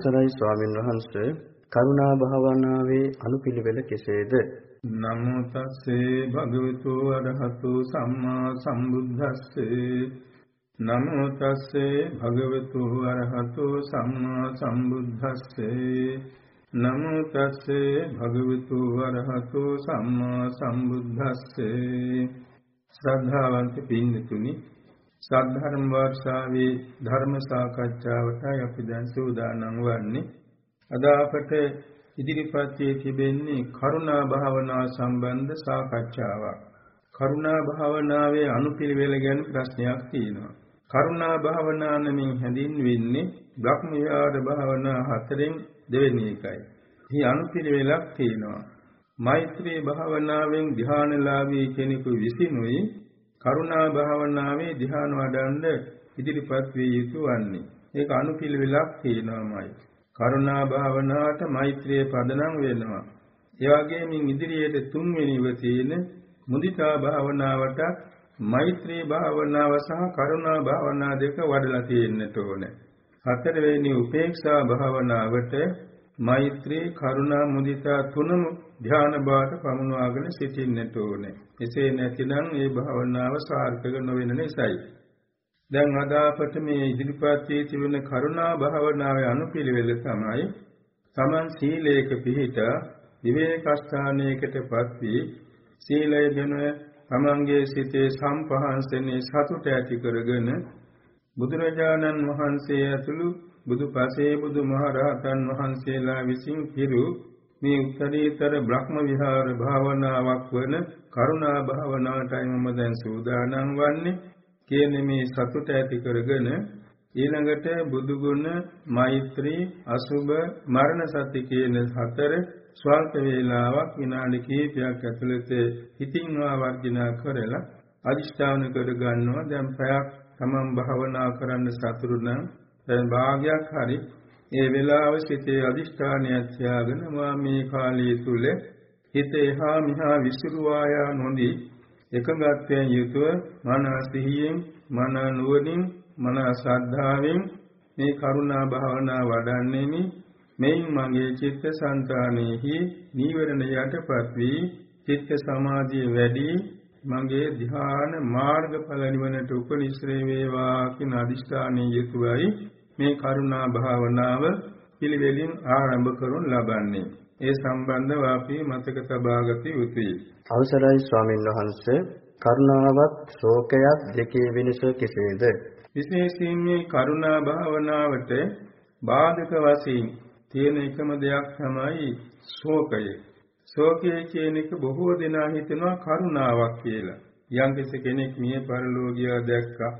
අවසරයි ස්වාමින් වහන්සේ. කරුණා භාවනාවේ අනුපිළිවෙල කෙසේද? නමෝ තස්සේ භගවතු අරහතු සම්මා සම්බුද්දස්සේ. නමෝ තස්සේ භගවතු අරහතු සම්මා සම්බුද්දස්සේ. නමෝ තස්සේ භගවතු වරහතු සම්මා සම්බුද්දස්සේ. ශ්‍රද්ධාවන්ත පින්තුනි සද්ධර්ම වර්ෂාවේ ධර්ම සාකච්ඡාවටයි අපි දැන් සූදානම් වන්නේ අද අපට ඉදිරිපත් තිබෙන්නේ කරුණා භාවනා සම්බන්ධ සාකච්ඡාවක් කරුණා භාවනාවේ අනුපිළිවෙල ගැන ප්‍රශ්නයක් තියෙනවා කරුණා භාවනා නමින් හැඳින්වෙන්නේ බ්‍රහ්ම විහාර භාවනා හතරෙන් දෙවෙනි එකයි. මේ අනුපිළිවෙලක් තියෙනවා. මෛත්‍රී භාවනාවෙන් ධ්‍යානලාභී කෙනෙකු විසිනුයි කරුණා භාවනාවේ ධ්‍යාන වඩන්න ඉදිරිපත් විය යුතු වන්නේ. ඒක අනුපිළිවෙලක් තියෙනවාමයි. කරුණා භාවනාවට මෛත්‍රිය පදනම් වෙනවා. ඒ වගේම ඉදිරියට තුන්වෙනිව තියෙන මුදිතා භාවනාවට මෛත්‍රී භාවනාව සහ කරුණා භාවනා දෙක වඩලා තියෙන්නට ඕනේ. හතරවෙනි උපේක්ෂා භාවනාවට මෛත්‍රී කරුණා මුදිතා තුනම ධ්‍යාන බවට පමුණවාගෙන සිටින්නට ඕනේ. එසේ නැතිනම් මේ භාවනාව සාර්ථක නොවන නිසායි. දැන් අද අපට මේ ඉදිරිපත් වී තිබෙන කරුණා භාවනාවේ අනුපිළිවෙල තමයි තමන් සීලයක පිහිට විවේකස්ථානයකටපත් වී සීලය ගැන තමන්ගේ සිතේ සම්පහන්සෙනේ සතුට ඇති කරගෙන බුදුරජාණන් වහන්සේ ඇතුළු බුදුපසේ බුදුමහරහතන් වහන්සේලා විසින් පිරු මේ උත්තරීතර බ්‍රහ්ම විහාර භාවනාවක් වන කරුණා භාවනාවටයි මම දැන් සූදානම් වන්නේ කියන මේ සතුට ඇති කරගෙන ඊළඟට බුදු ගුණ මෛත්‍රී අසුබ මරණ සති කියන හතර ස්වල්ප වේලාවක් විනාඩි කිහිපයක් ඇතුළත හිතින් වර්ජනා කරලා අදිෂ්ඨාන කර ගන්නවා දැන් පැයක් තමන් භාවනා කරන්න සතුරු නම් දැන් භාගයක් හරි ඒ වෙලාව සිතේ අදිෂ්ඨානයක් තියාගෙන මා මේ කාලය තුල හිත එහා මෙහා විසිරුවා යා නොදී එකඟත්වයෙන් යුතුව මන සිහියෙන් මන නුවණින් මන ශ්‍රද්ධාවෙන් මේ කරුණා භාවනා වඩන්නේමි. මෙයින් මගේ චිත්ත සංතානෙහි නීවරණ යටපත් වී චිත්ත සමාධිය වැඩි. මගේ ධ්‍යාන මාර්ගඵල නිවනට උපනිශ්‍රේ වේවා කියන අදිෂ්ඨානයේ යුතුවයි. මේ කරුණා භාවනාව පිළිවෙලින් ආරම්භ කරනු ලබන්නේ. ඒ සම්බන්ධව අපි මතක තබාගත යුතුයි. අවසරයි ස්වාමින් වහන්සේ කරුණාවත් ශෝකයත් දෙකේ වෙනස කෙසේද? විශේෂයෙන් මේ කරුණා භාවනාවට බාධක වශයෙන් තියෙන එකම දෙයක් තමයි ශෝකය. ශෝකය කියන එක බොහෝ දෙනා හිතනවා කරුණාවක් කියලා. යම් කෙනෙක් මිය පරලෝකිය දැක්කා.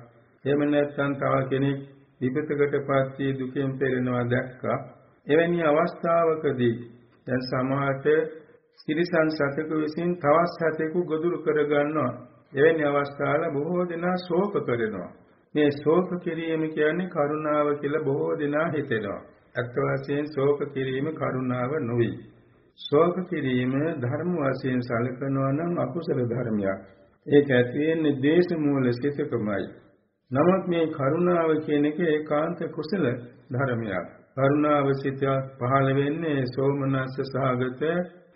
එහෙම නැත්නම් තව කෙනෙක් විපතකටපත් වී දුකෙන් පෙළෙනවා දැක්කා. එවැනි අවස්ථාවකදී දැන් සමාජයට සිරිසන් සතෙකු විසින් තවත් සතෙකු ගොදුරු කරගන්නවා. එවැනි අවස්ථාවල බොහෝ දෙනා ශෝක කරනවා. මේ ශෝක කිරීම කියන්නේ කරුණාව කියලා බොහෝ දෙනා හිතෙනවා. අත් වශයෙන් ශෝක කිරීම කරුණාව නොවේ. ශෝක කිරීම ධර්ම වශයෙන් සැලකනවා නම් අකුසල ධර්මයක්. ඒක ඇති වෙන්නේ දේශ මූල සිතකමයි. නමුත් මේ කරුණාව කියන එක ඒකාන්ත කුසල ධර්මයක්. කරුණාව සිත පහළ වෙන්නේ සෝමනස්ස සහගත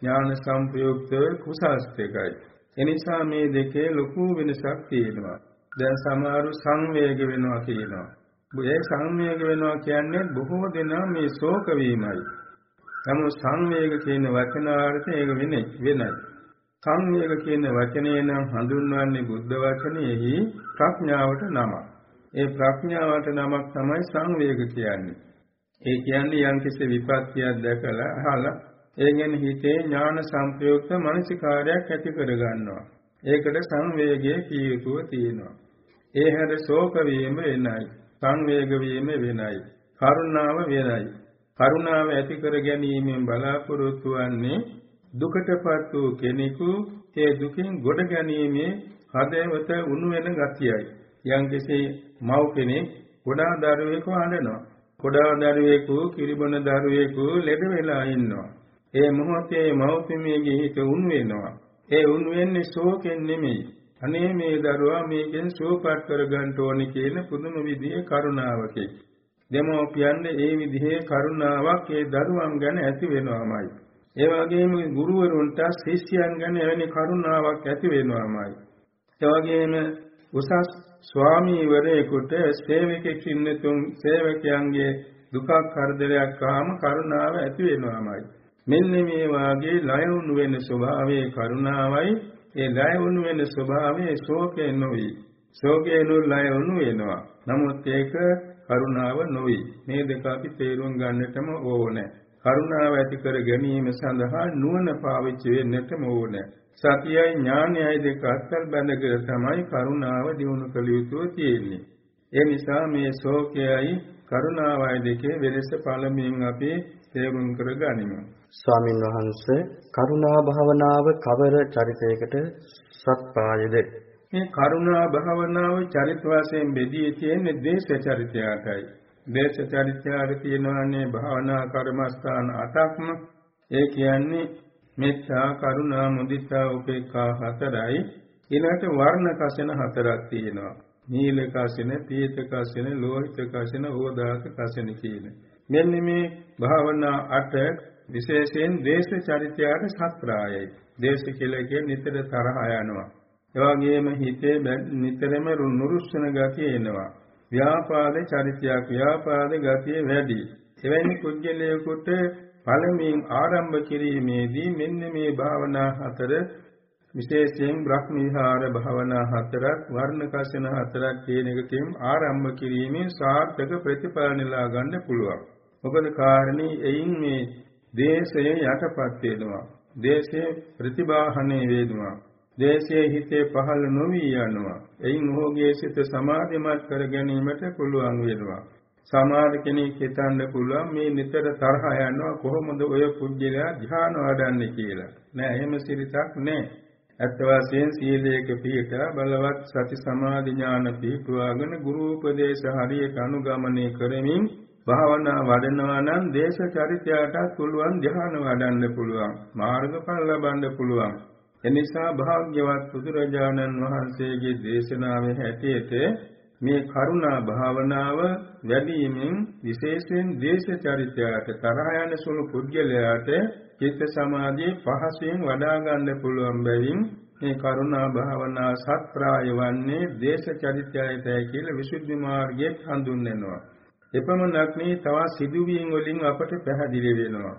ඥාන සංප්‍රයුක්ත කුසස්තකයි. එනිසා මේ දෙකේ ලොකු වෙනසක් තියෙනවා. දැන් සමහරු සංවේග වෙනවා කියනවා. ඒ සංවේග වෙනවා කියන්නේ බොහෝ දෙනා මේ ශෝක වීමයි. නමුත් සංවේග කියන වචනාර්ථය ඒක වෙන්නේ වෙනයි. සංවේග කියන වචනේ නම් හඳුන්වන්නේ බුද්ධ වචනයෙහි ප්‍රඥාවට නමක්. ඒ ප්‍රඥාවට නමක් තමයි සංවේග කියන්නේ. ඒ කියන්නේ යම්කිසි විපත්තියක් දැකලා අහලා ඒ ගැන හිතේ ඥාන සංප්‍රයුක්ත මානසිකාරයක් ඇති කර ගන්නවා. ඒකට සංවේගයේ කීයුතුව තියෙනවා. ඒ හැර ශෝක වීම වෙනයි. සංවේග වීම වෙනයි. කරුණාව වෙනයි. කරුණාව ඇති කර ගැනීමෙන් බලාපොරොත්තු වන්නේ දුකටපත් වූ කෙනෙකු ඒ දුකින් ගොඩ ගැනීමේ හදවත උණු වෙන ගතියයි. යම්කිසි මව් කෙනෙක් ගොඩා දරුවෙකු අඬනවා. ගොඩා දරුවෙකු කිරිබොන දරුවෙකු ලෙඩ වෙලා ඉන්නවා. ඒ මොහොතේ මව්පියගේ හිත උණු වෙනවා. ඒ උණු වෙන්නේ ශෝකෙන් නෙමෙයි. අනේ මේ දරුවා මේකෙන් සුවපත් කරගන්න ඕනේ කියන පුදුම විදිහේ කරුණාවකයි. දෙමෝපියන්ට ඒ විදිහේ කරුණාවක් ඒ දරුවන් ගැන ඇති වෙනවාමයි. ඒ වගේම ගුරුවරුන්ට ශිෂ්‍යයන් ගැන එවැනි කරුණාවක් ඇති වෙනවාමයි. ඒ වගේම උසස් ස්වාමීවරයෙකුට සේවකෙක් ඉන්නතුන් සේවකයන්ගේ දුකක් කරදරයක් ආම කරුණාව ඇති වෙනවාමයි. මෙන්න මේ වාගේ ලයවුණු වෙන ස්වභාවයේ කරුණාවයි ඒ ලයවුණු වෙන ස්වභාවයේ ශෝකේ නොවේ. ශෝකේ නුලයවුණු වෙනවා. නමුත් ඒක කරුණාව නොවේ. මේ දෙක අපි තේරුම් ගන්නටම ඕනේ. කරුණාව ඇති කර ගැනීම සඳහා නුවණ පාවිච්චි වෙන්නටම ඕනේ. සතියයි ඥානයයි දෙක අත්කල් බැඳගෙන තමයි කරුණාව දිනු කළ යුතුව තියෙන්නේ. ඒ නිසා මේ ශෝකයයි කරුණාවයි දෙකේ වෙනස පළමුවෙන් අපි තේරුම් කරගනිමු. ස්වාමින් වහන්සේ කරුණා භාවනාව කවර චරිතයකට සත්පායද? මේ කරුණා භාවනාව චරිත වශයෙන් බෙදී තියෙන්නේ දේශ චරිතයටයි. දේශ චරිතයට තියෙනවානේ භාවනා කර්මස්ථාන අටක්ම. ඒ කියන්නේ මෙත්තා කරුණා මුදිතා උපේක්ඛා හතරයි. ඊළඟට වර්ණ කසන හතරක් තියෙනවා. නීල කසින, පීත කසින, ලෝහිත කසින, ඕදාස කසින කියන. මෙන්න මේ භාවනා අට විශේෂයෙන් දේශ චරිතයට සත්‍රායයි. දේශ කියලා කියන්නේ නිතර තරහ යනවා. ඒ වගේම හිතේ නිතරම නුරුස්සන ගතිය එනවා. ව්‍යාපාද චරිතයක් ව්‍යාපාද ගතිය වැඩි. එවැනි කුජලයකට පළමුවෙන් ආරම්භ කිරීමේදී මෙන්න මේ භාවනා හතර විශේෂයෙන් බ්‍රහ්ම විහාර භාවනා හතරක් වර්ණ කසන හතරක් කියන එකකින් ආරම්භ කිරීමෙන් සාර්ථක ප්‍රතිඵල නෙලා ගන්න පුළුවන්. මොකද කාරණේ එයින් මේ දේශයේ යටපත් වෙනවා. දේශයේ ප්‍රතිබාහනේ වේදනවා. දේශයේ හිතේ පහළ නොවි යනවා. එයින් ඔහුගේ සිත සමාධිමත් කර ගැනීමට පුළුවන් වෙනවා. සමහර කෙනෙක් හිතන්න පුළුවන් මේ නිතර තරහ යනවා කොහොමද ඔය පුජ්‍යලයා ධ්‍යාන වඩන්නේ කියලා. නෑ එහෙම සිරිතක් නෑ. ඇත්ත වශයෙන් සීලයක පිහිටා බලවත් සති සමාධි ඥාන පිහිටුවාගෙන ගුරු උපදේශ හරියට අනුගමනය කරමින් භාවනා වඩනවා නම් දේශ චරිතයටත් පුළුවන් ධ්‍යාන වඩන්න පුළුවන් මාර්ගඵල ලබන්න පුළුවන් එනිසා භාග්‍යවත් බුදුරජාණන් වහන්සේගේ දේශනාවේ හැටියට මේ කරුණා භාවනාව වැඩිමින් විශේෂයෙන් දේශ චරිතයට තරහ යන සුළු පුද්ගලයාට චිත්ත සමාධිය පහසුවෙන් වඩා ගන්න පුළුවන් බැවින් මේ කරුණා භාවනා සත්‍රාය වන්නේ දේශ චරිතයයි කියලා විසුද්ධි මාර්ගයේ හඳුන්වනවා. එපමණක් නෙවෙයි තවත් සිදුවීම් වලින් අපට පැහැදිලි වෙනවා.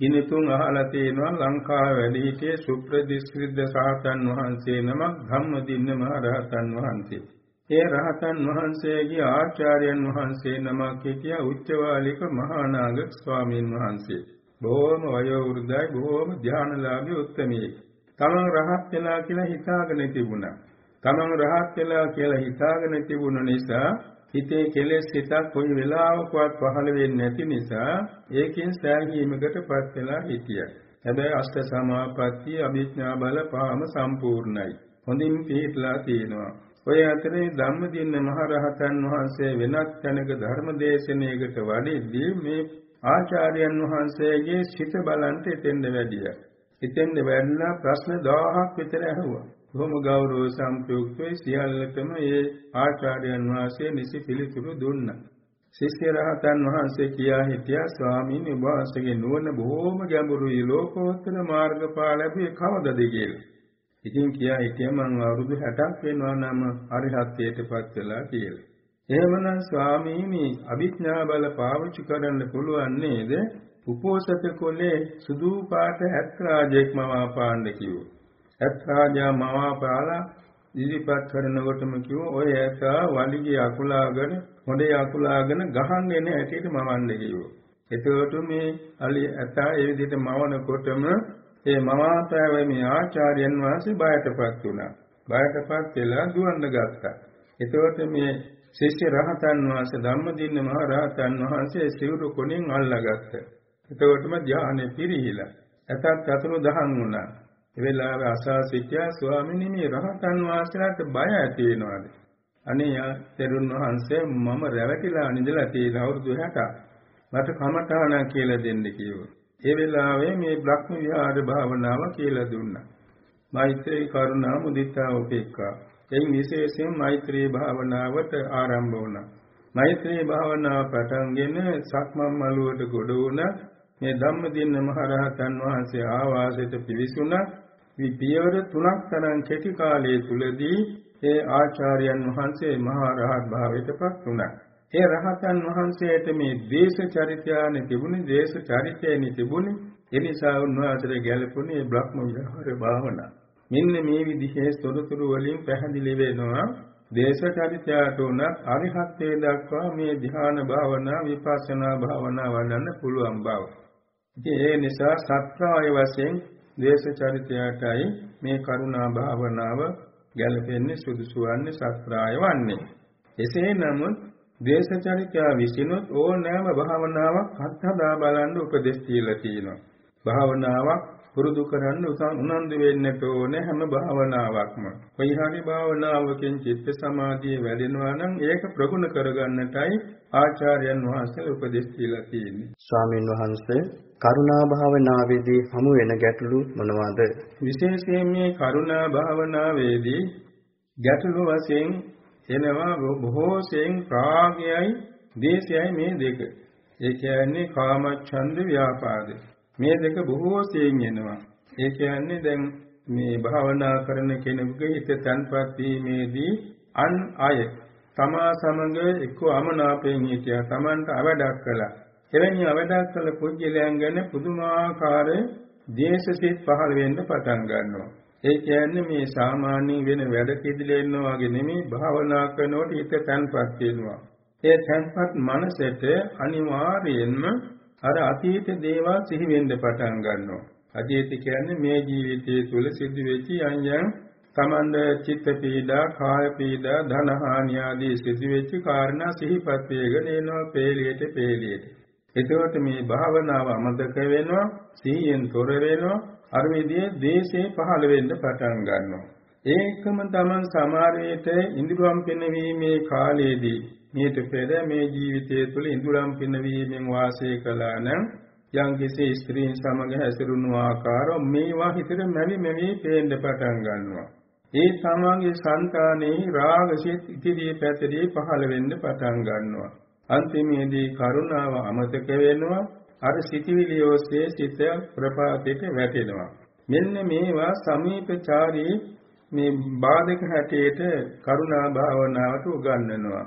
දිනතුන් අහලා තියෙනවා ලංකාව වැඩි හිටියේ සුප්‍රදිස්ත්‍රිද්ද සාතන් වහන්සේ නමක් ධම්මදින්න මහ රහතන් වහන්සේ. ඒ රහතන් වහන්සේගේ ආචාර්යයන් වහන්සේ නමක් හිටියා උච්චවාලික මහානාග ස්වාමීන් වහන්සේ. බොහොම වයෝවෘද්ධයි බොහොම ධානලාභී උත්තමී. තමන් රහත් වෙලා කියලා හිතාගෙන තිබුණා. තමන් රහත් වෙලා කියලා හිතාගෙන තිබුණ නිසා හිතේ කෙලෙස් හිතක් කොයි වෙලාවකවත් පහළ වෙන්නේ නැති නිසා ඒකෙන් සෑහීමකටපත් වෙලා හිටියා. හැබැයි අෂ්ට සමාපatti අභිඥා බල පහම සම්පූර්ණයි. හොඳින් පිළිట్లా තියෙනවා. ඔය අතරේ ධම්මදින්න මහරහතන් වහන්සේ වෙනත් තැනක ධර්ම දේශනාවකට වඩිද්දී මේ ආචාර්යයන් වහන්සේගේ සිත බලන්ට එතෙන්ද වැඩියා. එතෙන්ද වැඩිලා ප්‍රශ්න 1000ක් විතර ඇහුවා. බොහොම ගෞරව සම්ප්‍රයුක්තව සියල්ලටම ඒ ආචාර්යයන් වහන්සේ නිසි පිළිතුරු දුන්නා. ශිෂ්‍ය රහතන් වහන්සේ කියා හිටියා ස්වාමීන් වහන්සේගේ නුවණ බොහොම ගැඹුරුයි ලෝකෝත්තර මාර්ගඵල ලැබුවේ කවදද කියලා. ඉතින් කියා හිටියා මම අවුරුදු 60ක් වෙනවා නම් අරිහත්ත්වයටපත් වෙලා කියලා. එහෙමනම් ස්වාමීනි අභිඥා බල පාවිච්චි කරන්න පුළුවන් නේද? උපෝසත කොලේ සුදු පාට ඇත් රාජෙක් මවාපාන්න කිව්වා. ඇත් රාජා මවාපාලා ඉදිරිපත් කරනකොටම කිව්වා ඔය ඇත වලිගේ අකුලාගෙන හොඬේ අකුලාගෙන ගහන්නේ නැහැ ඇටියට මවන්න කිව්වා. එතකොට මේ අලි ඇතා ඒ විදිහට මවනකොටම ඒ මවාපෑවේ ආචාර්යයන් වහන්සේ බයටපත් වුණා. බයටපත් වෙලා දුවන්න ගත්තා. එතකොට මේ ශිෂ්‍ය රහතන් වහන්සේ ධම්මදින්න මහ රහතන් වහන්සේ සිවුරු කොණින් අල්ලාගත්තා. එතකොටම ධානය පිරිහිලා. ඇතත් අතුරු දහන් වුණා. ඒ වෙලාවේ අසා සිටියා ස්වාමීනි මේ රහතන් වහන්සේලාට බය ඇති වෙනවාද? අනේ තෙරුන් වහන්සේ මම රැවටිලා නිදලා තියෙන අවුරුදු 60ක්. මට කමඨාන කියලා දෙන්න කිව්වා. ඒ වෙලාවේ මේ බ්‍රහ්ම විහාර භාවනාව කියලා දුන්නා. මෛත්‍රී කරුණා මුදිතා උපේක්ඛා එයින් විශේෂයෙන් මෛත්‍රී භාවනාවට ආරම්භ වුණා. මෛත්‍රී භාවනාව පටන්ගෙන සක්මන් මළුවට ගොඩ වුණා මේ ධම්මදින්න මහරහතන් වහන්සේ ආවාසයට පිවිසුණා පියවර තුනක් තරම් කෙටි කාලය තුලදී ඒ ආචාර්යයන් වහන්සේ මහා රහත් භාවයට පත් වුණා. ඒ රහතන් වහන්සේට මේ දේශ චරිතයane තිබුණේ දේශ චරිතයනේ තිබුණේ ඒ නිසා උන්වහන්සේට ගැළපුණේ බ්‍රහ්ම විහාර භාවනා. මෙන්න මේ විදිහේ තොරතුරු වලින් පැහැදිලි වෙනවා දේශ චරිතයට උනත් අරිහත්ත්වයට දක්වා මේ ධ්‍යාන භාවනා විපස්සනා භාවනා වඩන්න පුළුවන් බව. ඉතින් ඒ නිසා සත්‍යය වශයෙන් දේශ චරිතයටයි මේ කරුණා භාවනාව ගැලපෙන්නේ සුදුසු වන්නේ සත්‍රාය වන්නේ. එසේ නමුත් දේශ චරිතය විසිනුත් ඕනෑම භාවනාවක් අත්හදා බලන්න උපදෙස් දීලා තියෙනවා. භාවනාවක් පුරුදු කරන්න උනන්දු වෙන්නට ඕනේ හැම භාවනාවක්ම. කොයි හරි භාවනාවකින් චිත්ත සමාධිය වැඩෙනවා නම් ඒක ප්‍රගුණ කරගන්නටයි ආචාර්යයන් වහන්සේ උපදෙස් දීලා තියෙන්නේ. ස්වාමින් වහන්සේ කරුණා භාවනාවේදී හමු වෙන ගැටලු මොනවාද? විශේෂයෙන් මේ කරුණා භාවනාවේදී ගැටලු වශයෙන් එනවා බොහෝසෙන් රාගයයි දේශයයි මේ දෙක. ඒ කියන්නේ කාමච්ඡන්ද ව්‍යාපාද. මේ දෙක බොහෝසෙන් එනවා. ඒ කියන්නේ දැන් මේ භාවනා කරන කෙනෙකුගේ හිත තන්පත් වීමේදී අන් අය තමා සමග එක්ක අමනාපයෙන් හිටියා තමන්ට අවඩක් කළා. එවැනි අවඩක් කළ පුද්ගලයන් ගැන පුදුමාකාර දේශසිත පහළ වෙන්න පටන් ගන්නවා. ඒ කියන්නේ මේ සාමාන්‍ය වෙන වැඩ කිදිලෙන්න වගේ නෙමෙයි භාවනා කරනකොට හිත තන්පත් වෙනවා. ඒ තන්පත් මනසට අනිවාර්යයෙන්ම අර අතීත දේවල් සිහි වෙන්න පටන් ගන්නවා අතීත කියන්නේ මේ ජීවිතයේ තුල සිදු වෙච්ච යම් යම් තමන්ද චිත්ත පීඩා, කාය පීඩා, ධන හානිය ආදී සිදුවෙච්ච කාරණා සිහිපත් වේගෙන එනවා පේලියට පේලියට. එතකොට මේ භාවනාව අමතක වෙනවා, සිහියෙන් තොර වෙනවා, අර විදිහේ දේශේ පහළ වෙන්න පටන් ගන්නවා. ඒකම තමන් සමාරයේට ඉන්ද්‍රියම් පිනවීමේ කාලයේදී මේට පෙර මේ ජීවිතය තුළ ඉන්ද්‍රියම් පිනවීමෙන් වාසය කළා නම් යම්කිසි ස්ත්‍රීන් සමග හැසිරුණු ආකාරව මේවා හිතට මැවි මැවි පේන්න පටන් ගන්නවා. ඒ තමන්ගේ సంతානේ රාගසිත ඉදිරියේ පැතිරී පහළ වෙන්න පටන් ගන්නවා. අන්තිමේදී කරුණාව අමතක වෙනවා. අර සිටිවිලි ඔස්සේ සිත ප්‍රපාතයට වැටෙනවා. මෙන්න මේවා සමීපචාරී මේ බාධක හැටියට කරුණා භාවනාවට උගන්වනවා.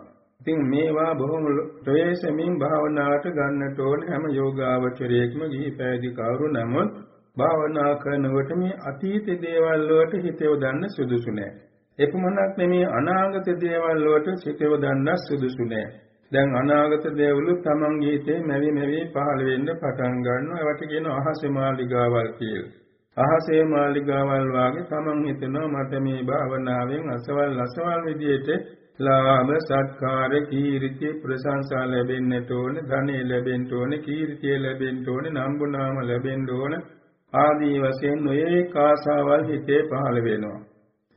ඉතින් මේවා බොහොම ප්‍රවේශමින් භාවනාවට ගන්නට ඕන හැම යෝගාවචරයේකම ගිහි පැවිදි කවුරු නමුත් භාවනා කරනකොට මේ අතීත දේවල් වලට හිත යොදන්න සුදුසු නෑ. එපමණක් නෙමේ අනාගත දේවල් වලට හිත යොදන්න සුදුසු නෑ. දැන් අනාගත දේවලු තමන්ගේ හිතේ මැවි මැවි පහළ වෙන්න පටන් ගන්නවා. ඒවට කියන අහසේ මාලිගාවල් කියලා. අහසේ මාලිගාවල් වාගේ තමන් හිතනවා මට මේ භාවනාවෙන් අසවල් අසවල් විදියට ලාභ සත්කාර කීර්ති ප්‍රශංසා ලැබෙන්නට ඕන ධනෙ ලැබෙන්න ඕන කීර්තිය ලැබෙන්න ඕන නම්බුනාම ලැබෙන්න ඕන ආදී වශයෙන් නොයේක ආසාවල් හිතේ පහළ වෙනවා.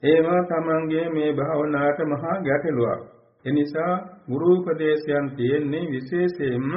ඒවා තමන්ගේ මේ භාවනාවට මහා ගැටලුවක්. එනිසා ගුරු උපදේශයන් තියෙන්නේ විශේෂයෙන්ම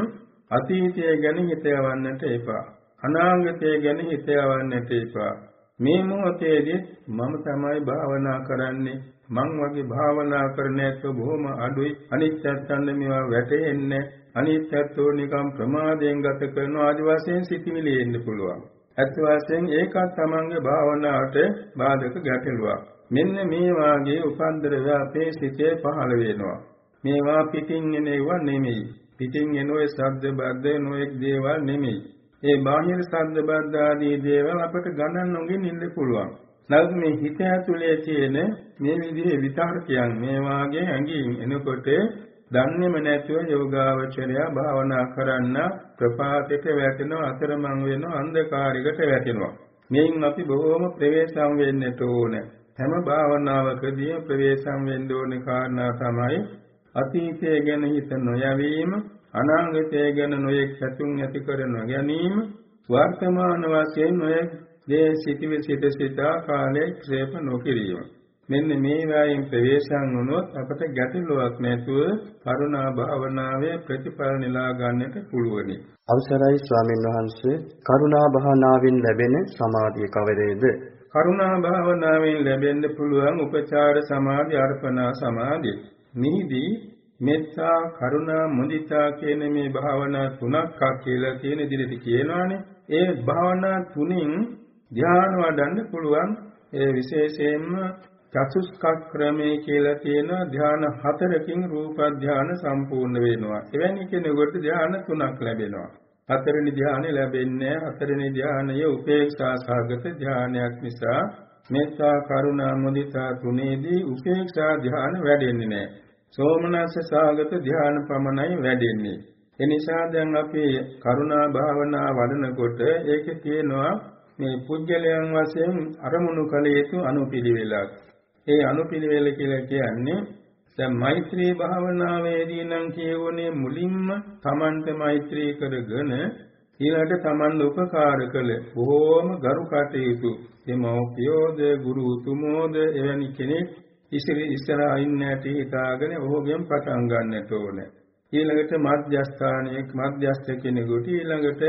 අතීතය ගැන හිත යවන්නට එපා. අනාගතය ගැන හිත යවන්නට එපා. මේ මොහොතේදී මම තමයි භාවනා කරන්නේ මං වගේ භාවනා කරන ඇත්තෝ බොහොම අඩුයි අනිත් පැත්තෙන් මේවා වැටෙන්නේ අනිත් පැත්තෝ නිකම් ප්‍රමාදයෙන් ගත කරන ආදි වශයෙන් සිටිවිලි එන්න පුළුවන් ඇත්ත වශයෙන් ඒකත් තමන්ගේ භාවනාවට බාධක ගැටලුවක්. මෙන්න මේ වාගේ උපන්දර අපේ සිතේ පහළ වෙනවා. මේවා පිටින් එන ඒවා නෙමෙයි. පිටින් එන ඔය ශබ්ද බද්ද නොඑක් දේවල් නෙමෙයි. ඒ බාහිර ශබ්ද බද්ද ආදී දේවල් අපට ගණන් නොගෙන ඉන්න පුළුවන්. නමුත් මේ හිත ඇතුලේ තියෙන මේ විදිහේ විතර්කයන් මේ වාගේ ඇඟින් එනකොට දන්නේම නැතුව යෝගාවචරය භාවනා කරන්න ප්‍රපාතයට වැටෙනවා අතරමං වෙනවා අන්ධකාරයකට වැටෙනවා. මේන් අපි බොහෝම ප්‍රවේශම් වෙන්නට ඕන. හැම භාවනාවකදී ප්‍රවේශම් වෙන්න ඕන කාරණා තමයි අතීතය ගැන හිත නොයවීම, අනාගතය ගැන නොයෙක් සතුන් ඇති කර නොගැනීම, වර්තමාන වශයෙන් නොයෙක් දේ සිටිව සිට සිතා කාලේ ක්ෂේප නොකිරීම. මෙන්න මේ වයින් ප්‍රවේශම් වුණොත් අපට ගැටලුවක් නැතුව කරුණා භාවනාවේ ප්‍රතිඵල නෙලා ගන්නට පුළුවනි. අවසරයි ස්වාමීන් වහන්සේ කරුණා භාවනාවෙන් ලැබෙන සමාධිය කවරේද? කරුණා භාවනාවෙන් ලැබෙන්න පුළුවන් උපචාර සමාධි අර්පණා සමාධි. නිහිදී මෙත්තා කරුණා මුදිතා කියන මේ භාවනා තුනක් කියලා තියෙන ඉදිරියට කියනවානේ ඒ භාවනා තුنين ධ්‍යාන වඩන්න පුළුවන් ඒ විශේෂයෙන්ම චතුස්ක ක්‍රමයේ කියලා තියෙන ධ්‍යාන හතරකින් රූප ධ්‍යාන සම්පූර්ණ වෙනවා. එවැනි කෙනෙකුට ධ්‍යාන තුනක් ලැබෙනවා. හතරෙනි ධ්‍යානෙ ලැබෙන්නේ හතරෙනි ධ්‍යානය උපේක්ෂා සාගත ධ්‍යානයක් නිසා මෙත්තා කරුණා මුදිතා තුනේදී උපේක්ෂා ධ්‍යාන වැඩෙන්නේ නැහැ. සෝමනස්ස සහගත ධ්‍යාන පමණයි වැඩෙන්නේ. එනිසා දැන් අපි කරුණා භාවනා වඩනකොට ඒකේ තියෙනවා මේ පුජ්‍යලයන් වශයෙන් අරමුණු කළ යුතු අනුපිළිවෙලක්. ඒ අනුපිළිවෙල කියලා කියන්නේ දැන් මෛත්‍රී භාවනාවේදී නම් කියවනේ මුලින්ම Tamante මෛත්‍රී කරගෙන ඊළඟට Taman උපකාර කළ බොහෝම ගරු කටයුතු එමෝපියෝද ගුරු උතුමෝද එවැනි කෙනෙක් ඉසිරි ඉස්සරහා ඉන්නට හිතාගෙන ඔහුගෙන් පටන් ගන්නට ඕනේ ඊළඟට මධ්‍යස්ථානයේ මධ්‍යස්ථ කෙනෙකුට ඊළඟට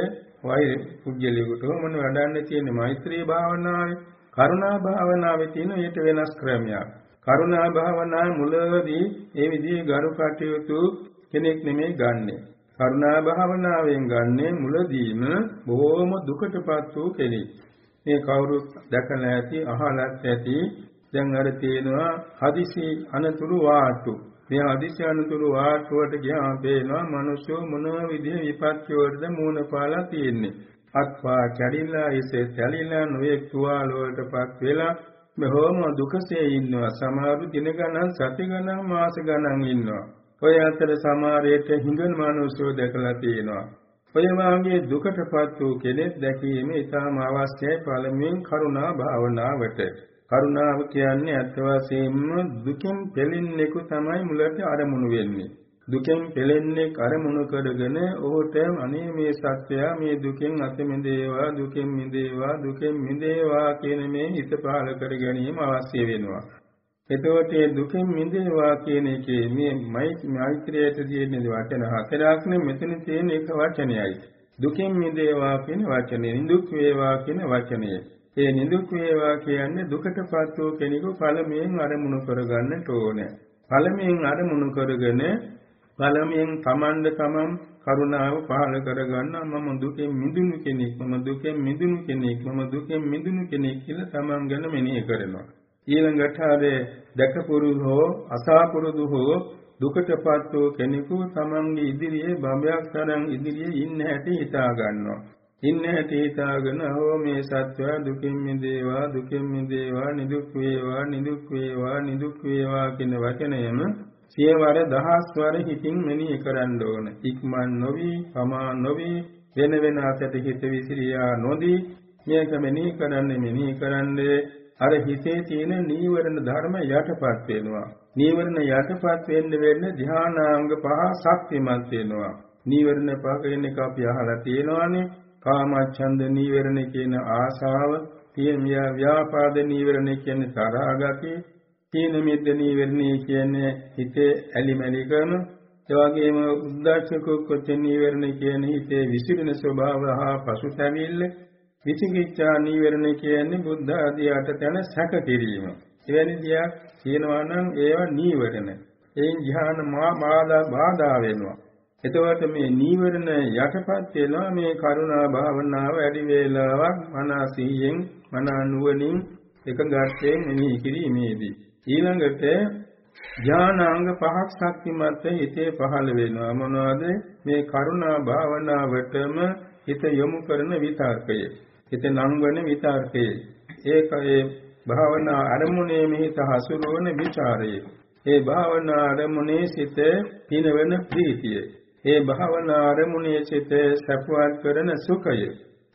වෛර පුජ්‍යලියකට මොන වඩන්න තියෙන්නේ මෛත්‍රී භාවනාවේ කරුණා භාවනාවේ තියෙන ඊට වෙනස් ක්‍රමයක්. කරුණා භාවනා මුලදී ඒ විදිහේ ගරු කටයුතු කෙනෙක් නෙමෙයි ගන්නෙ. කරුණා භාවනාවෙන් ගන්නෙ මුලදීම බොහෝම දුකටපත් වූ කෙනෙක්. මේ කවුරුත් දැකලා ඇති අහලත් ඇති දැන් අර තියෙනවා හදිසි අනතුරු වාට්ටු. මේ හදිසි අනතුරු වාට්ටුවට ගියාම පේනවා මිනිස්සු මොන විදිහේ විපත්තිවලද මූණ පාලා තියෙන්නේ. අත්පා කැඩිලා ඉසේ තැලිලා නොයෙක් තුවාල වලටපත් වෙලා බොහොම දුකසේ ඉන්නවා සමහරු දින ගණන් සති ගණන් මාස ගණන් ඉන්නවා ඔය අතර සමහරයට හිඟන මිනිස්සු දැකලා තියෙනවා ඔය වාගේ දුකටපත් වූ කෙනෙක් දැකීම ඉතාම අවශ්‍යයි පළමුවෙන් කරුණා භාවනාවට කරුණාව කියන්නේ අත් වශයෙන්ම දුකින් පෙළෙන්නෙකු තමයි මුලට අරමුණු වෙන්නේ දුකෙන් පෙළෙන්නේ කරමුණු කරගෙන ඔහුට අනේ මේ සත්‍යය මේ දුකෙන් අත මිදේවා දුකෙන් මිදේවා දුකෙන් මිදේවා කියන මේ හිත පහල කර ගැනීම අවශ්‍ය වෙනවා. එතකොට මේ දුකෙන් මිදේවා කියන එකේ මේ මෛත්‍රියට තියෙන වචන හතරක් නේ මෙතන තියෙන එක වචනයයි. දුකෙන් මිදේවා කියන වචනේ නිදුක් වේවා කියන වචනේ. ඒ නිදුක් වේවා කියන්නේ දුකටපත් වූ කෙනෙකු පළමුවෙන් අරමුණු කරගන්නට ඕනේ. පළමුවෙන් අරමුණු කරගෙන පළමුවෙන් තමන්ද තමන් කරුණාව පහළ කරගන්න මම දුකෙන් මිදුණු කෙනෙක් මම දුකෙන් මිදුණු කෙනෙක් මම දුකෙන් මිදුණු කෙනෙක් කියලා තමන් ගැන මෙනෙහි කරනවා ඊළඟට අර දැකපුරුදු හෝ අසාපුරුදු හෝ දුකටපත් වූ කෙනෙකු තමන්ගේ ඉදිරියේ බඹයක් තරම් ඉදිරියේ ඉන්න හැටි හිතා ගන්නවා ඉන්න හැටි හිතාගෙන හෝ මේ සත්‍යය දුකින් මිදේවා දුකින් මිදේවා නිදුක් වේවා නිදුක් වේවා නිදුක් වේවා කියන වචනයම සියවර දහස් වර හිතින් මෙනෙහි කරන්න ඕන. ඉක්මන් නොවි, පමා නොවි, වෙන වෙන අතට හිත විසිරියා නොදී මේක මෙනෙහි කරන්නේ මෙනෙහි කරන්නේ අර හිතේ තියෙන නීවරණ ධර්ම යටපත් වෙනවා. නීවරණ යටපත් වෙන්න වෙන්න ධානාංග පහ ශක්තිමත් වෙනවා. නීවරණ පහ කියන එක අපි අහලා තියෙනවානේ. කාමච්ඡන්ද නීවරණ කියන ආශාව, පියමියා ව්‍යාපාද නීවරණ කියන්නේ තරහා ගතිය, තීන මිද්ද නීවරණේ කියන්නේ හිතේ ඇලිමැලිකම ඒ වගේම උද්දාච්ච කුක්කුච්ච නීවරණ කියන්නේ හිතේ විසිරෙන ස්වභාවය හා පසුතැවිල්ල විචිකිච්ඡා නීවරණ කියන්නේ බුද්ධ ආදී අටතන සැක කිරීම එවැනි දියක් කියනවා නම් ඒවා නීවරණ. එයින් ධ්‍යාන මාදා බාධා වෙනවා. එතකොට මේ නීවරණ යටපත් වෙනවා මේ කරුණා භාවනාව වැඩි වේලාවක් මනසියෙන් මන නුවණින් එකගතයෙන් මෙහි කිරීමේදී. ඊළඟට ඥානාංග පහක් ශක්තිමත් හිතේ පහළ වෙනවා. මොනවද? මේ කරුණා භාවනාවටම හිත යොමු කරන විතර්කය. හිත නංවන විතර්කය. ඒකයේ භාවනා අරමුණේ මෙහිත හසුරුවන ਵਿਚාරය ඒ භාවනා අරමුණේ සිට පිනවන ප්‍රීතිය. ඒ භාවනා අරමුණේ සිට සපුවත් කරන සුඛය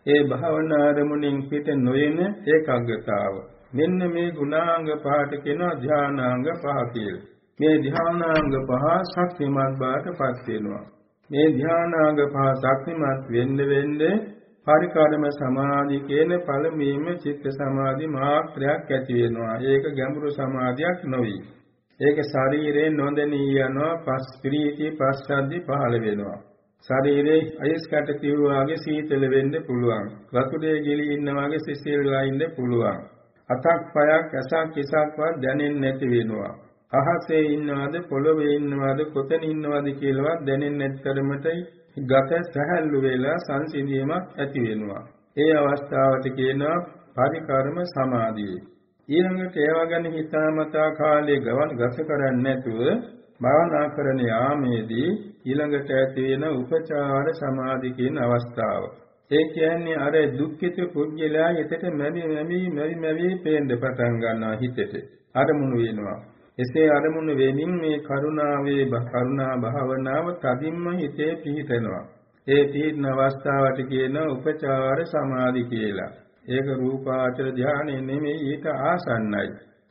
ඒ භාවනා අරමුණින් පිට නොයන ඒකාග්‍රතාව මෙන්න මේ ගුණාංග පහට කියනවා ධානාංග පහ කියලා. මේ ධානාංග පහ ශක්තිමත් බාටපත් වෙනවා. මේ ධානාංග පහ ශක්තිමත් වෙන්න වෙන්න පරිකාරම සමාධි කියන පළමුවෙන්ම චිත්ත සමාධි මාත්‍රයක් ඇති වෙනවා. ඒක ගැඹුරු සමාධියක් නොවේ. ඒක ශරීරයෙන් නොදැනී යනවා පස් ප්‍රීති පස්සද්ධි පහළ වෙනවා. ශරීරයේ අයස් කට කිව්වාගේ සීතල වෙන්න පුළුවන්. වතුරේ ගිලී ඉන්න වගේ සිසිල් වෙලා ඉන්න පුළුවන්. අතක් පයක් ඇසක් කිසක්වත් දැනෙන්නේ නැති වෙනවා. අහසේ ඉන්නවද පොළොවේ ඉන්නවද කොතන ඉන්නවද කියලාවත් දැනෙන්නේ නැත්තරමට ගත සැහැල්ලු වෙලා සංසිඳීමක් ඇති වෙනවා. ඒ අවස්ථාවට කියනවා පරිකර්ම සමාධිය. ඊළඟට ඒවා ගැන හිතාමතා කාලේ ගවන් ගත කරන්නේ නැතුව භාවනා කරන යාමේදී ඊළඟට ඇති වෙන උපචාර සමාධි කියන අවස්ථාව. ඒ කියන්නේ අර දුක්ඛිත පුජ්‍යලා හිතට මැවි මැවි මැවි මැවි පේන්න පටන් ගන්නවා හිතට. අරමුණු වෙනවා. එසේ අරමුණු වෙමින් මේ කරුණාවේ කරුණා භාවනාව තදින්ම හිතේ පිහිටනවා. ඒ පිහිටන අවස්ථාවට කියන උපචාර සමාධි කියලා. ඒක රූපාචර ධානය නෙමෙයි ඊට ආසන්නයි.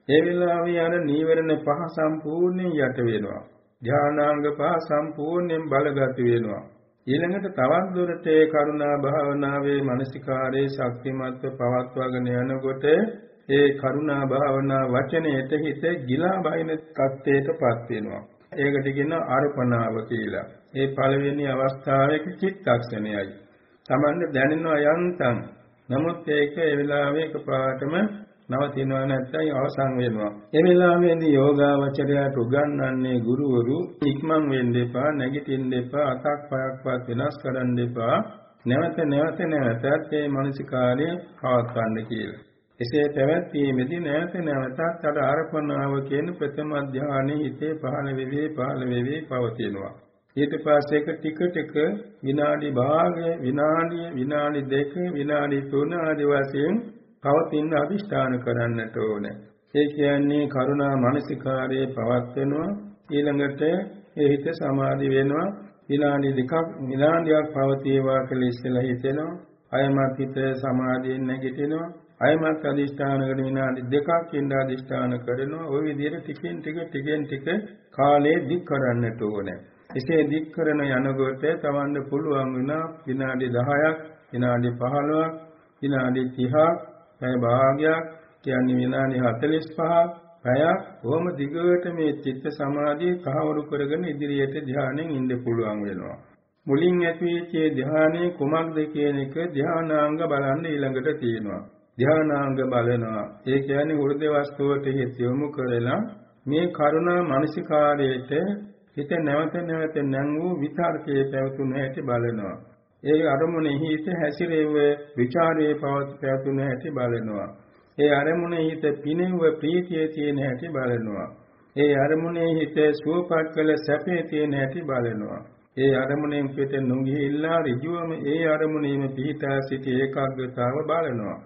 ඒ වෙලාවේ අර නීවරණ පහ සම්පූර්ණයෙන් යට වෙනවා. ධානාංග පහ සම්පූර්ණයෙන් බලගත වෙනවා. ඊළඟට තවත් දුරට ඒ කරුණා භාවනාවේ මානසිකාරයේ ශක්තිමත්ව පවත්වාගෙන යනකොට ඒ කරුණා භාවනා වචනයට හිත ගිලා බයින තත්ත්වයටපත් වෙනවා. ඒකට කියන අර්පණාව කියලා. ඒ පළවෙනි අවස්ථාවේ චිත්තක්ෂණයයි. Tamanda දැනෙනවා යන්තම්. නමුත් ඒක ඒ වෙලාවේ එකපාරටම නවතිනවා නැත්නම් අවසන් වෙනවා. ඒ වෙලාවේදී යෝගාවචරයට උගන්වන්නේ ගුරුවරු ඉක්මන් වෙන්න එපා, නැගිටින්න එපා, අතක් පයක්වත් වෙනස් කරන්න එපා. නැවත නැවත නැවතත් මේ මානසිකාර්යය පවත්වන්න කියලා. එසේ පැවැත්වීමේදී නැවත නැවතත් අර අර්පණාව කියන ප්‍රථම ධානයේ හිතේ පහළ වෙවි පහළ වෙවි පවතිනවා. ඊට පස්සේ ඒක ටික ටික විනාඩි භාගය විනාඩිය විනාඩි දෙක විනාඩි තුන ආදී වශයෙන් පවතින අදිෂ්ඨාන කරන්නට ඕනේ. ඒ කියන්නේ කරුණා මානසිකාරයේ පවත්වනවා. ඊළඟට ඒ හිත සමාධි වෙනවා. විනාඩි දෙකක් විනාඩියක් පවතිවා කියලා ඉස්සෙල්ලා හිතෙනවා. අයමත් හිත සමාධියෙන් නැගිටිනවා. අයමත් අදිෂ්ඨානකට විනාඩි දෙකක් ඉඳ අදිෂ්ඨාන කරනවා. ওই විදිහට ටිකෙන් ටික ටිකෙන් ටික කාලය දික් කරන්නට ඕනේ. එසේ දික් කරන යනකොට තවන්න පුළුවන් වෙනා විනාඩි 10ක් විනාඩි 15ක් විනාඩි 30ක් පැය භාගයක් කියන්නේ විනාඩි 45ක් පැයක් කොහොම දිගට මේ චිත්ත සමාධිය කහවරු කරගෙන ඉදිරියට ධානයෙන් ඉන්න පුළුවන් වෙනවා. මුලින් ඇතිවෙච්ච ධානයේ කුමක්ද කියන එක ධානාංග බලන්න ඊළඟට තියෙනවා. ධානාංග බලනවා. ඒ කියන්නේ හෘද වස්තුවට හිත යොමු කරලා මේ කරුණා මානසිකාරයට හිත නැවත නැවත නැං වූ විතර්කයේ පැවතුන හැටි බලනවා. ඒ අරමුණෙහි හිත හැසිරෙව ਵਿਚාරයේ පවත් පැවතුන හැටි බලනවා. ඒ අරමුණේ හිත පිනෙව ප්‍රීතියේ තියෙන හැටි බලනවා. ඒ අරමුණේ හිත සුවපත් කළ සැපේ තියෙන හැටි බලනවා. ඒ අරමුණෙන් පිට නොගිහිල්ලා ඍජුවම ඒ අරමුණේම පිහිටා සිටි ඒකාග්‍රතාව බලනවා.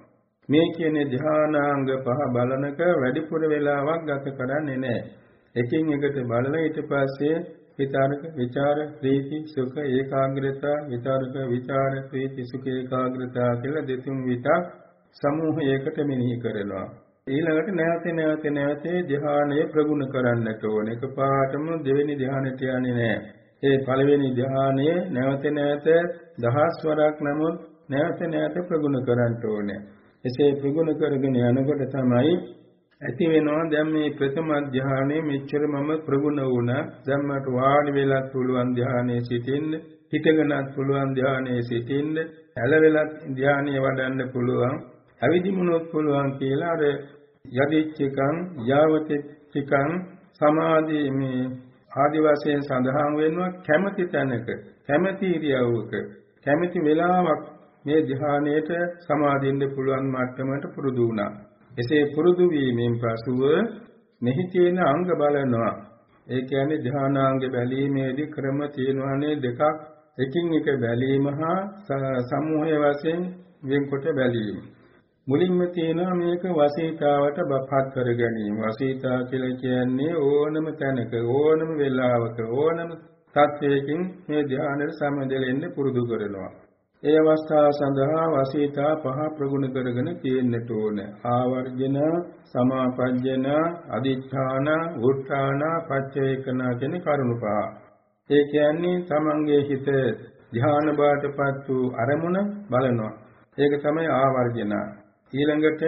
මේ කියන්නේ ධානාංග පහ බලනක වැඩිපුර වේලාවක් ගත කරන්නේ නැහැ. එකින් එකට බලලා ඊට පස්සේ විතරක විචාර ප්‍රීති සුඛ ඒකාග්‍රතා විතරක විචාර ප්‍රීති සුඛ ඒකාග්‍රතා කියලා දෙතුන් විතක් සමූහයකට මෙනෙහි කරනවා. ඊළඟට නැවත නැවත නැවත ධ්‍යානය ප්‍රගුණ කරන්නට ඕන. එකපාරටම දෙවෙනි ධ්‍යානෙට යන්නේ නැහැ. ඒ පළවෙනි ධ්‍යානය නැවත නැවත දහස් වරක් නමුත් නැවත නැවත ප්‍රගුණ කරන්න ඕනේ. එසේ ප්‍රගුණ කරගෙන යනකොට තමයි ඇති වෙනවා. දැන් මේ ප්‍රථම ධානයේ මෙච්චර මම ප්‍රගුණ වුණා. දැන් මට වාඩි වෙලත් පුළුවන් ධානයේ සිටින්න හිටගෙනත් පුළුවන් ධානයේ සිටින්න ඇලවෙලත් ධානයේ වඩන්න පුළුවන් ඇවිදිමුණොත් පුළුවන් කියලා අර යදිච්චකං යාවතිච්චකං සමාධි මේ ආදි වශයෙන් සඳහන් වෙනවා කැමැති තැනක කැමැති ඉරියව්වක කැමැති වෙලාවක් මේ ධානයේට සමාදින්න පුළුවන් මට්ටමට පුරුදු වුණා. එසේ පුරුදු වීමෙන් පසුව මෙහි තියෙන අංග බලනවා. ඒ කියන්නේ ධානාංග බැලීමේදී ක්‍රම තියෙනවානේ දෙකක්. එකින් එක බැලීම හා සමූහය වශයෙන් වෙන්කොට බැලීම. මුලින්ම තියෙනවා මේක වසීතාවට බපත් කර ගැනීම. වසීතා කියලා කියන්නේ ඕනම තැනක ඕනම වෙලාවක ඕනම තත්වයකින් මේ ධානයට සමදෙලෙන්න පුරුදු කරනවා. ඒ අවස්ථාව සඳහා වසීතා පහ ප්‍රගුණ කරගෙන තියෙන්නට ඕන. ආවර්ජන, සමාපජ්ජන, අදිඨාන, උත්ථාන, පච්චේකන කියන කරුණු පහ. ඒ කියන්නේ තමන්ගේ හිත ධ්‍යාන බාටපත් වූ අරමුණ බලනවා. ඒක තමයි ආවර්ජන. ඊළඟට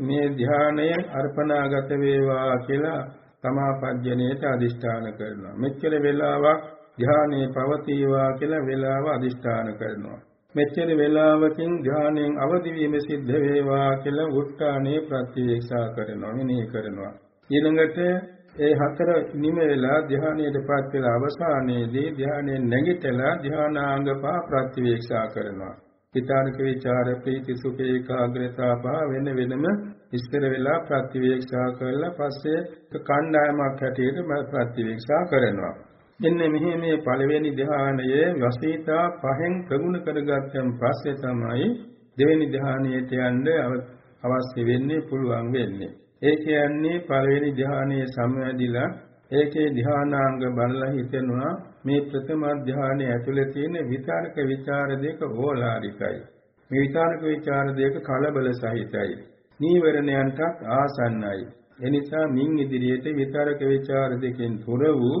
මේ ධ්‍යානය අර්පණාගත වේවා කියලා සමාපජ්ජනයට අදිෂ්ඨාන කරනවා. මෙච්චර වෙලාවක් ධ්‍යානයේ පවතිවා කියලා වෙලාව අදිෂ්ඨාන කරනවා. මෙච්චර වේලාවකින් ධානයෙන් අවදි වීම සිද්ධ වේවා කියලා උත්කාණේ ප්‍රතිවේක්ෂා කරනවා මෙනෙහි කරනවා ඊළඟට ඒ හතර නිම වෙලා ධානයටපත් වෙලා අවසානයේදී ධානයෙන් නැගිටලා ධානාංග පහ ප්‍රතිවේක්ෂා කරනවා. හිතානික විචාර ප්‍රීති සුඛ ඒකාග්‍රතාව පහ වෙන වෙනම ඉස්තර වෙලා ප්‍රතිවේක්ෂා කරලා පස්සේ කණ්ඩායමක් හැටියට ප්‍රතිවේක්ෂා කරනවා. මෙන්න මෙහි මේ පළවෙනි ධ්‍යානයේ වසීතා පහෙන් ප්‍රගුණ කරගත්තන් පස්සේ තමයි දෙවෙනි ධ්‍යානයට යන්න අවශ්‍ය වෙන්නේ පුළුවන් වෙන්නේ. ඒ කියන්නේ පළවෙනි ධ්‍යානයේ සමවැදිලා ඒකේ ධානාංග බලලා හිතෙනවා මේ ප්‍රථම ධානයේ ඇතුලේ තියෙන විචාරක ਵਿਚාර දෙක ඕලාරිකයි. මේ විචාරක ਵਿਚාර දෙක කලබල සහිතයි. නීවරණයන්ටත් ආසන්නයි. එනිසා මින් ඉදිරියට විචාරක ਵਿਚාර දෙකෙන් තොර වූ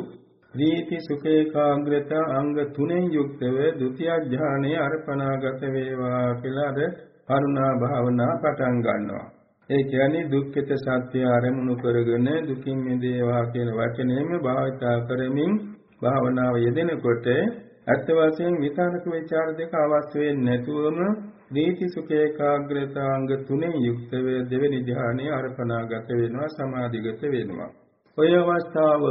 ප්‍රීති සුඛ ඒකාග්‍රතා අංග තුනෙන් යුක්තව ဒုတိ ය ඥානය අර්පණාගත වේවා කියලා අද කරුණා භාවනා පටන් ගන්නවා. ඒ කියන්නේ දුක්ඛිත සත්‍ය අරමුණු කරගෙන දුකින් මිදේවා කියන වචනයම භාවිතා කරමින් භාවනාව යෙදෙනකොට ඇත්ත වශයෙන් විතරක ਵਿਚාර දෙක අවශ්‍ය වෙන්නේ නැතුවම දීති සුඛ ඒකාග්‍රතාංග තුනෙන් යුක්ත වේ දෙවෙනි ධානයේ අර්පණාගත වෙනවා සමාධිගත වෙනවා. ඔය අවස්ථාව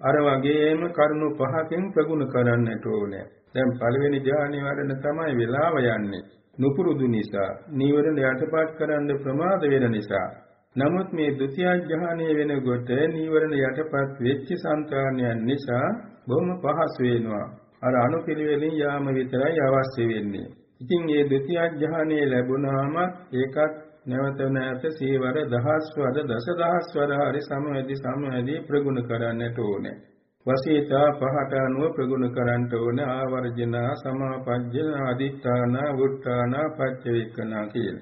අර වගේම කරුණු පහකින් ප්‍රගුණ කරන්නට ඕනේ. දැන් පළවෙනි ධ්‍යානෙ වඩන තමයි වෙලාව යන්නේ. නුපුරුදු නිසා නීවරණ යටපත් කරන්න ප්‍රමාද වෙන නිසා නමුත් මේ ဒုတိ ය ඥානීය වෙනකොට නීවරණ යටපත් වෙච්ච සංකාණයන් නිසා බොහොම පහසු වෙනවා අර අනුපිළිවෙලින් යාම විතරයි අවශ්‍ය වෙන්නේ ඉතින් මේ ဒုတိ ය ඥානීය ලැබුණාම ඒකත් නැවත නැවත සීවර දහස්වර දසදහස්වර හරි සමවැදි සමවැදි ප්‍රගුණ කරන්නට ඕනේ. වසීතා පහට අනුව ප්‍රගුණ කරන්ට ඕන ආවර්ජන සමාපජ්ජන අදිත්‍යාන වුත්තාන පච්චවේකනා කියන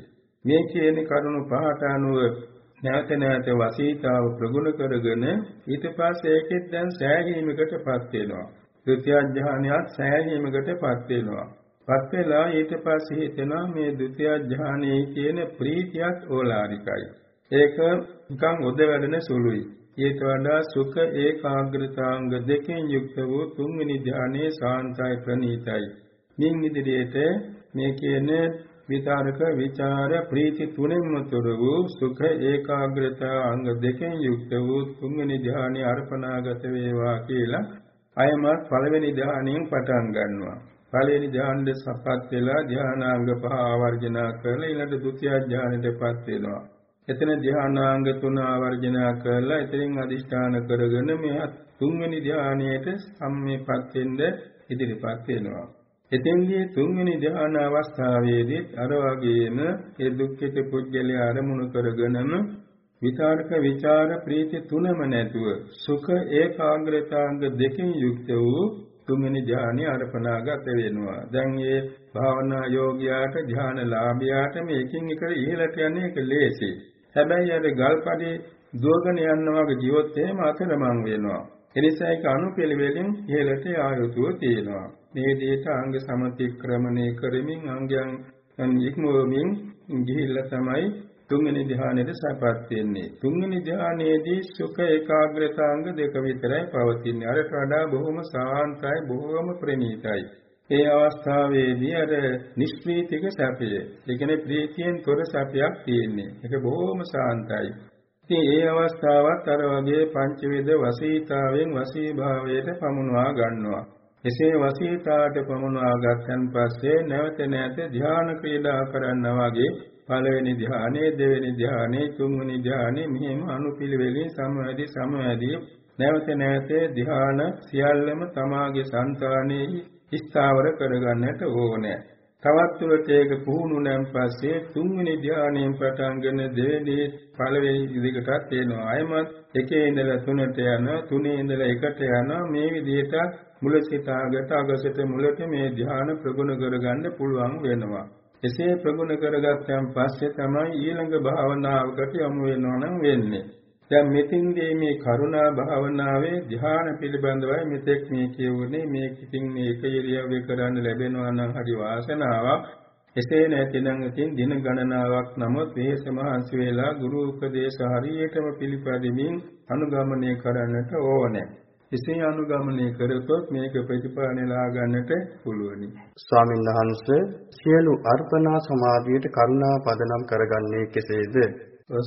මේ කියන කරුණු පහට අනුව නැවත නැවත වසීතාව ප්‍රගුණ කරගෙන ඊට පස්සේ ඒකෙත් දැන් සෑහීමකටපත් වෙනවා. ද්විතිය ඥානයත් සෑහීමකටපත් වෙනවා. පත් වෙලා ඊට පස්සේ හිතෙනවා මේ ද්විතිය ඥානයේ කියන ප්‍රීතියත් ඕලාරිකයි ඒක නිකන් උද වැඩෙන සුළුයි ඊට වඩා සුඛ ඒකාග්‍රතාංග දෙකෙන් යුක්ත වූ තුන්වෙනි ධානයේ සාන්තයි ප්‍රණීතයි. මින් ඉදිරියට මේ කියන විචාරක විචාර ප්‍රීති තුනෙන්ම තොර වූ සුඛ ඒකාග්‍රතා අංග දෙකෙන් යුක්ත වූ තුන්වෙනි ධානයේ අර්පණාගත වේවා කියලා අයමත් පළවෙනි ධානයෙන් පටන් ගන්නවා. පළවෙනි ධානයේ සපත් වෙලා ධානාංග පහ ආවර්ජනා කරලා ඊළඟ ဒုတိ ය ධානයටපත් වෙනවා. එතන ධානාංග තුන ආවර්ජනා කරලා එතනින් අදිෂ්ඨාන කරගෙන මේ තුන්වෙනි ධානයට සම්මේපත් වෙන්න ඉදිරිපත් වෙනවා. එතෙන්දී තුන්වෙනි ධාන අවස්ථාවේදී අර වගේම ඒ දුක්ඛිත පුජ්‍යලේ ආරමුණු කරගෙනම විචාරක විචාර ප්‍රීති තුනම නැතුව සුඛ ඒකාග්‍රතාංග දෙකෙන් යුක්ත වූ තුන්වෙනි ධානය අර්පණාගත වෙනවා. දැන් මේ භාවනා යෝගියාට ධානලාභියාට මේකින් එක ඉහළට යන්නේ ඒක ලේසියි. හැබැයි අර ගල්පඩේ දුවගෙන යනවා වගේ ජීවත් එහෙම අතරමං වෙනවා. එනිසා ඒක අනුපිළිවෙලින් ඉහළට ආයුතුව තියෙනවා. මේ දේට අංග සමතික්‍රමණය කරමින් අංගයන් ඉක්මවමින් ගිහිල්ලා තමයි තුන්වෙනි ධ්‍යානෙට සපත් වෙන්නේ. තුන්වෙනි ධ්‍යානයේදී සුඛ ඒකාග්‍රතාංග දෙක විතරයි පවතින්නේ. අරට වඩා බොහොම සාන්තයි, බොහොම ප්‍රණීතයි. ඒ අවස්ථාවේදී අර නිෂ්ප්‍රීතික සැපය. ඒ කියන්නේ ප්‍රීතියෙන් තොර සැපයක් තියෙන්නේ. ඒක බොහොම සාන්තයි. ඉතින් ඒ අවස්ථාවත් අර වගේ පංචවිද වසීතාවෙන් වසීභාවයට පමුණවා ගන්නවා. එසේ වසීතාට පමුණවා ගත්තන් පස්සේ නැවත නැවත ධ්‍යාන ක්‍රීඩා කරනවා වගේ පළවෙනි ධ්‍යානයේ දෙවෙනි ධ්‍යානයේ තුන්වෙනි ධ්‍යානයේ මෙහෙම අනුපිළිවෙලින් සමවැදී සමවැදී නැවත නැවත ධ්‍යාන සියල්ලම තමාගේ సంతානෙහි ස්ථාවර කරගන්නට ඕනේ. තවත් තුරට ඒක පුහුණු නම් පස්සේ තුන්වෙනි ධානයෙන් පටන්ගෙන දෙවෙනි පළවෙනි දිගටත් එනවා. අයමත් එකේ ඉඳලා තුනට යනවා, තුනේ ඉඳලා එකට යනවා. මේ විදිහට මුල සිතාගට අගසට මුලට මේ ධාන ප්‍රගුණ කරගන්න පුළුවන් වෙනවා. එසේ ප්‍රගුණ කරගත්තන් පස්සේ තමයි ඊළඟ භාවනාවකට යමු වෙනවා නම් වෙන්නේ. දැන් මෙතින්දී මේ කරුණා භාවනාවේ ධ්‍යාන පිළිබඳවයි මෙතෙක් මේ කියවුනේ. මේක ඉතින් මේ එක ඉරියව්වේ කරන්න ලැබෙනවා නම් හරි වාසනාවක්. එසේ නැතිනම් ඉතින් දින ගණනාවක් නමුත් මේ සමහන්සි වේලා ගුරු උපදේශ හරියටම පිළිපැදෙමින් අනුගමනය කරන්නට ඕනේ. එසේ අනුගමනය කරතොත් මේක ප්‍රතිඵල ලා ගන්නට පුළුවනි. ස්වාමීන් වහන්සේ සියලු අර්පණා සමාධියට කරුණා පදනම් කරගන්නේ කෙසේද?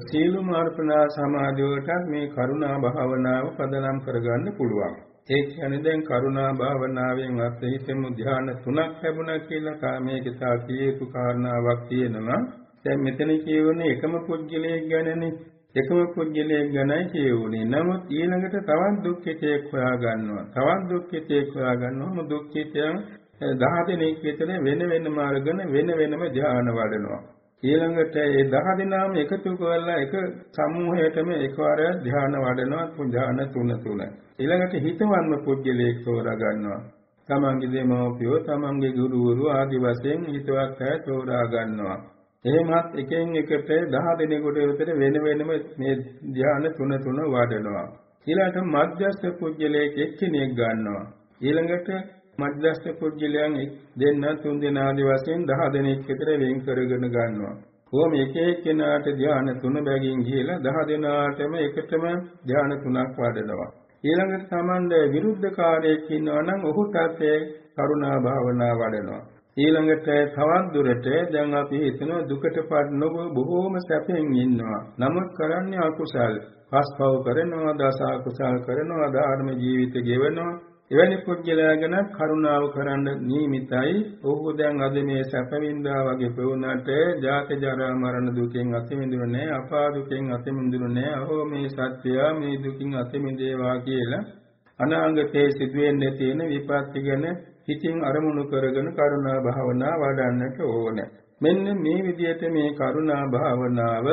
සීලුම අර්පණා සමාධියටත් මේ කරුණා භාවනාව පදනම් කරගන්න පුළුවන්. ඒ කියන්නේ දැන් කරුණා භාවනාවෙන් අත්හිතමු ධ්‍යාන තුනක් ලැබුණා කියලා කාමයේ තා කියපු කාරණාවක් තියෙනවා. දැන් මෙතන කියවන්නේ එකම පුද්ගලයෙක් ගැනනේ. එකම පුද්ගලයෙක් ගැනයි කියවුනේ. නමුත් ඊළඟට තවත් දුක්ඛිතයෙක් හොයා ගන්නවා. තවත් දුක්ඛිතයෙක් හොයා ගන්නවම දුක්ඛිතයන් 10 දෙනෙක් විතර වෙන වෙනම අරගෙන වෙන වෙනම ධ්‍යාන වඩනවා. ඊළඟට ඒ 10 දෙනාම එකතු කරලා එක සමූහයටම එකවර ධ්‍යාන වඩනවා ධ්‍යාන තුන තුන. ඊළඟට හිතවන්ම පුජ්‍යලේක් තෝරා ගන්නවා. තමන්ගේ දෙමව්පියෝ තමන්ගේ ගුරුවරු ආදි වශයෙන් හිතවත් අය තෝරා ගන්නවා. එහෙමත් එකෙන් එකට 10 දෙනෙකුට විතර වෙන වෙනම මේ ධ්‍යාන තුන තුන වඩනවා. ඊළඟට මධ්‍යස්ථ පුජ්‍යලේක් එක්කෙනෙක් ගන්නවා. ඊළඟට මධ්‍යස්ථ පුද්ගලයන් දෙන්න තුන් දෙනා ආදි වශයෙන් 10 දෙනෙක් විතර වෙන් කරගෙන ගන්නවා. කොහොම එක එක්කෙනාට ධ්‍යාන තුන බැගින් ගිහලා 10 දෙනාටම එකටම ධ්‍යාන තුනක් වඩනවා. ඊළඟට සමන්ද විරුද්ධකාරයෙක් ඉන්නවා නම් ඔහුටත් ඒ කරුණා භාවනා වඩනවා. ඊළඟට තවත් දුරට දැන් අපි හිතන දුකටපත් නොව බොහෝම සැපෙන් ඉන්නවා. නමුත් කරන්නේ අකුසල්. පස්පව කරනවා, දස අකුසල් කරනවා, ධර්ම ජීවිත ගෙවනවා. එවැනි පුද්ගලයා ගැන කරුණාව කරන්න නියමිතයි. ඔහු දැන් අද මේ සැපවින්දා වගේ පෙවුනට ජාත ජරා මරණ දුකෙන් අත මිදුනේ නැහැ, අපා දුකෙන් අත මිදුනේ නැහැ. අහෝ මේ සත්‍යය මේ දුකින් අත මිදේවා කියලා අනාගතයේ සිදුවෙන්නේ තියෙන විපත්ති ගැන හිතින් අරමුණු කරගෙන කරුණා භාවනා වඩන්නට ඕනේ. මෙන්න මේ විදිහට මේ කරුණා භාවනාව